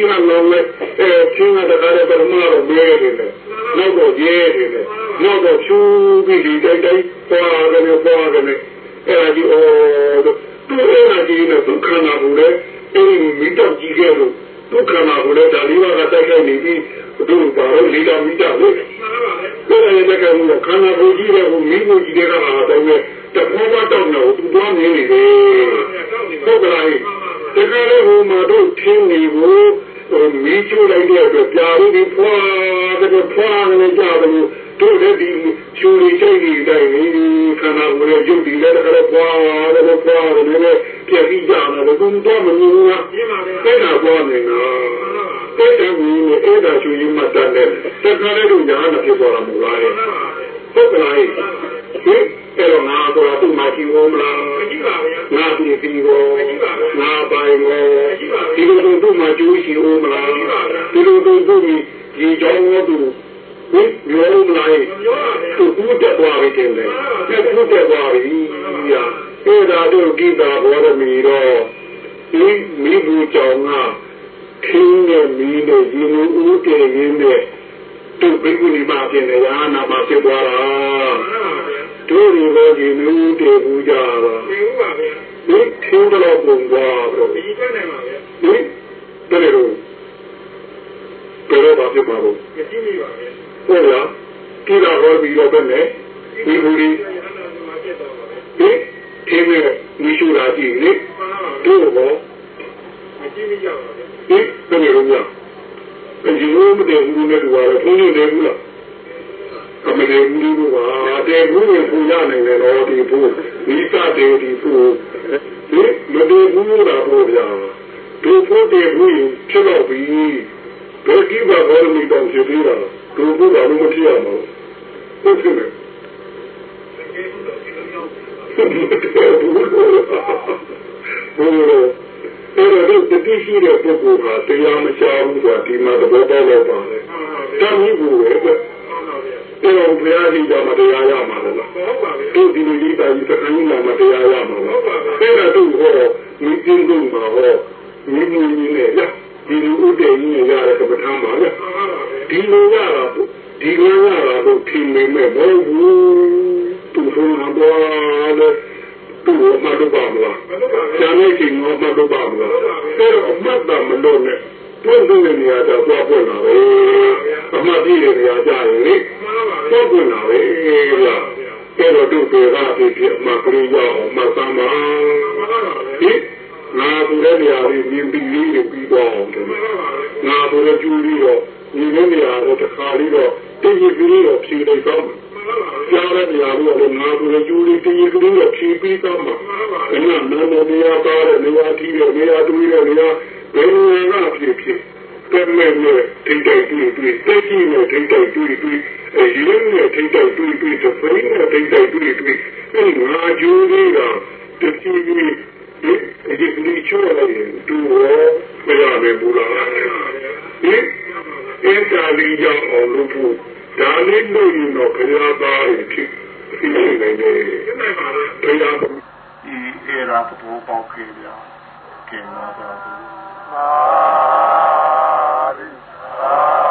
တော့မီးကလောင်လဲအဲချင်းကတခါတော့ပရမတော့မဲနေတယ်နောက်တော့ရဲနေတယ်နောက်တော့ဖြူပြီးဒီတိုက်တိုက်သွားတယ်သွားတယ်အဲ့ဒါကြီးအော်တို့အဲ့ဒါကြီးနဲ့ဒုက္ခနာကိုလည်းအဲ့ဒီမိတော့ကြည့်ခဲ့လို့ဒုက္ခနာကိုလည်းဒါလေးပါးကတိုက်ခိုက်နေပြီးတို့ဘာလို့လေးလာမိတာလဲအဲ့ဒါလည်းကံကခန္ဓာကိုယ်ကြီးတဲ့ကိုမိကိုကြီးတဲ့ကဟာတော့တဘောမတောက်တော့သူသွားနေနေတယ်ဟုတ်ကဲ့တကယ်လို့ဟိုမှာတို့ထင်းနေဖို့ဟို မိချိုးလိုက်တဲ့အတွက်ပြာလို့ဒီဖွာတဲ့ဖွာနေကြတယ်တို့လည်းဒီချူရီချိတ်ဒီတိုင်းနေခန္ဓာကိုယ်ရဲ့ရုပ်ဒီလည်းတကယ်ဖွာတယ်ဖွာတယ်လည်းပြည့်ပြီးကြတယ်ဘုံတော့မမြင်ဘူးကအဲ့ဒါပေါ်နေတာအဲ့ဒါကြီးနဲ့အဲ့ဒါချူရင်မှတတ်တယ်တခါလေတို့ညာနာဖြစ်သွားတာမဟုတ်လားဟုတ်ကလားဟင် အဲ့တော့ငါတော့သူ့မှာကြည့်ဦးမလားကြည့်ပါဗျာငါဒီဒီကိုငါပိုင်ကိုဒီလိုတို့သူ့မှာကြည့်ရှိဦးမလားဒီလိုတို့သူ့ဒီကြောင်းတို့ဟင်ပြောမလားသူ့ဦးတက်သွားပြီတင်တယ်သူ့တက်သွားပြီညာအဲ့ဒါတို့ကိတာဘောရမီတော့ဒီမိဘူးကြောင့်ကခင်းနဲ့မီးနဲ့ဒီလိုဦးတည်ရင်းနဲ့ သူ့ဘိက္ခုနီမပြင်နေရနာမဖြစ်သွားတာတို့ဒီလိုဒီမျိုးတည်ဘူးကြတာဒီဥပါဗျာဒီထင်းတော့ပုံသွားတော့ဒီကနိုင်ပါဗျာဒီတကယ်လို့ဘယ်တော့မှဖြစ်မှာလို့မကြည့်မိပါဗျာဟုတ်လားကြည့်တော့ဟောပြီးတော့ပဲနဲ့ဒီဘူးလေးရဟန္တာမှာဖြစ်တော့ပါဗျာဒီထင်းနဲ့မိရှုတာကြည့်လေမှန်ပါဗျာတို့ဘောမကြည့်မိကြပါဗျာဒီတကယ်လို့ များဒီလိုမတည်ဘူးနဲ့တူပါတော့ဘုန်းကြီးတယ်ဘူးလားအမေလေးဘူးလို့ပါတဲ့ဘူးကိုပူရနိုင်တယ်တော့ဒီဘူးမိသတဲ့ဒီဘူးဒီမတည်ဘူးလားဘုရားဒီဖို့တည်ဘူးဖြစ်တော့ပြီဘယ်ကြီးပါဘောလို့တောင်းချသေးတာဒီဘူးကလည်းမဖြစ်ရမှာဟုတ်ကဲ့ဘုရား အဲ့တော့တတိရှိတဲ့ပုဂ္ဂိုလ်ကတရားမချဘူးဆိုတာဒီမှာသဘောပေါက်တော့ပါလေ။တမ်းကြီးဘူးပဲကွ။မှန်ပါဗျာအဲ့တော့ဘုရားရှိခိုးမှတရားရမှာလားဟုတ်ပါဗျာ။တို့ဒီလိုကြီးတာကြီးသက္ကန်းကြီးမှာတရားရမှာလား။အဲ့ဒါတို့ဟောမိကျင်းတို့မှာဟောမိမိကြီးနဲ့ရဒီလိုဥဒေကြီးနဲ့ရတဲ့ကပ္ပထမ်းပါလေမှန်ပါဗျာ။ဒီလိုရတာဒီလိုရတာတို့ထင်နေမဲ့မဟုတ်ဘူး။သူဆုံးတော့လေ သူ့မှာတော့ပါမလား။မလုပ်ပါကျဗျာန်တဲ့ချိန်တော့မလုပ်ပါဘူးလားအဲ့တော့အမှတ်တမလို့နဲ့တွန်းတွန်းနေရတာသွားပွင့်လာပဲအမှတ်ပြည့်တဲ့နေရာကြရင်လေမှန်ပါဗျာသွားပွင့်လာပဲလားအဲ့တော့တို့တွေကဖြစ်ဖြစ်အမှတ်ကလေးရအောင်မှတ်သမ်းပါမှန်ပါဗျာဒီငါတို့တဲ့နေရာလေးမြင်ပြီးလေးပြီးတော့အောင်တယ်မှန်ပါဗျာငါတို့ရဲ့ကျူးလေးတော့ဒီလိုနေရာတော့တစ်ခါလေးတော့တည်ရည်ကလေးတော့ဖြေလိုက်တော့မှန်ပါဗျာ ကြားတဲ့နေရာတော့ငါတို့ရဲ့ကျူးလေးတည်ရည်ကလေးတော့ဖြေပြီးတော့မှာမှန်ပါအဲ့ဗျာဒါနာမနေရာပါတဲ့နေရာကြီးတဲ့နေရာတွေးတဲ့နေရာဘယ်လိုလဲဖြစ်ဖြစ်ပြည့်မဲ့နဲ့ထိတ်တိုက်တွေ့တွေ့တက်ကြီးနဲ့ထိတ်တိုက်တွေ့တွေ့အရင်နဲ့ထိတ်တိုက်တွေ့တွေ့သဖိနဲ့ထိတ်တိုက်တွေ့တွေ့အဲ့ငါကြိုးလေးကတတိယဒီဒီဒီချိုးလိုက်ရင်သူရောမရမယ်ဘူးလားဒီအင်းသာလီကြောင့်အောင်လို့ဖို့ ဒါလေးလို့ရင်တော့ခရီးသားတွေဖြစ်ဖြစ်နေတယ်ခရီးသားဒီအေရာပူပေါက်ခဲ့ပြခင်ဗျာပါပါ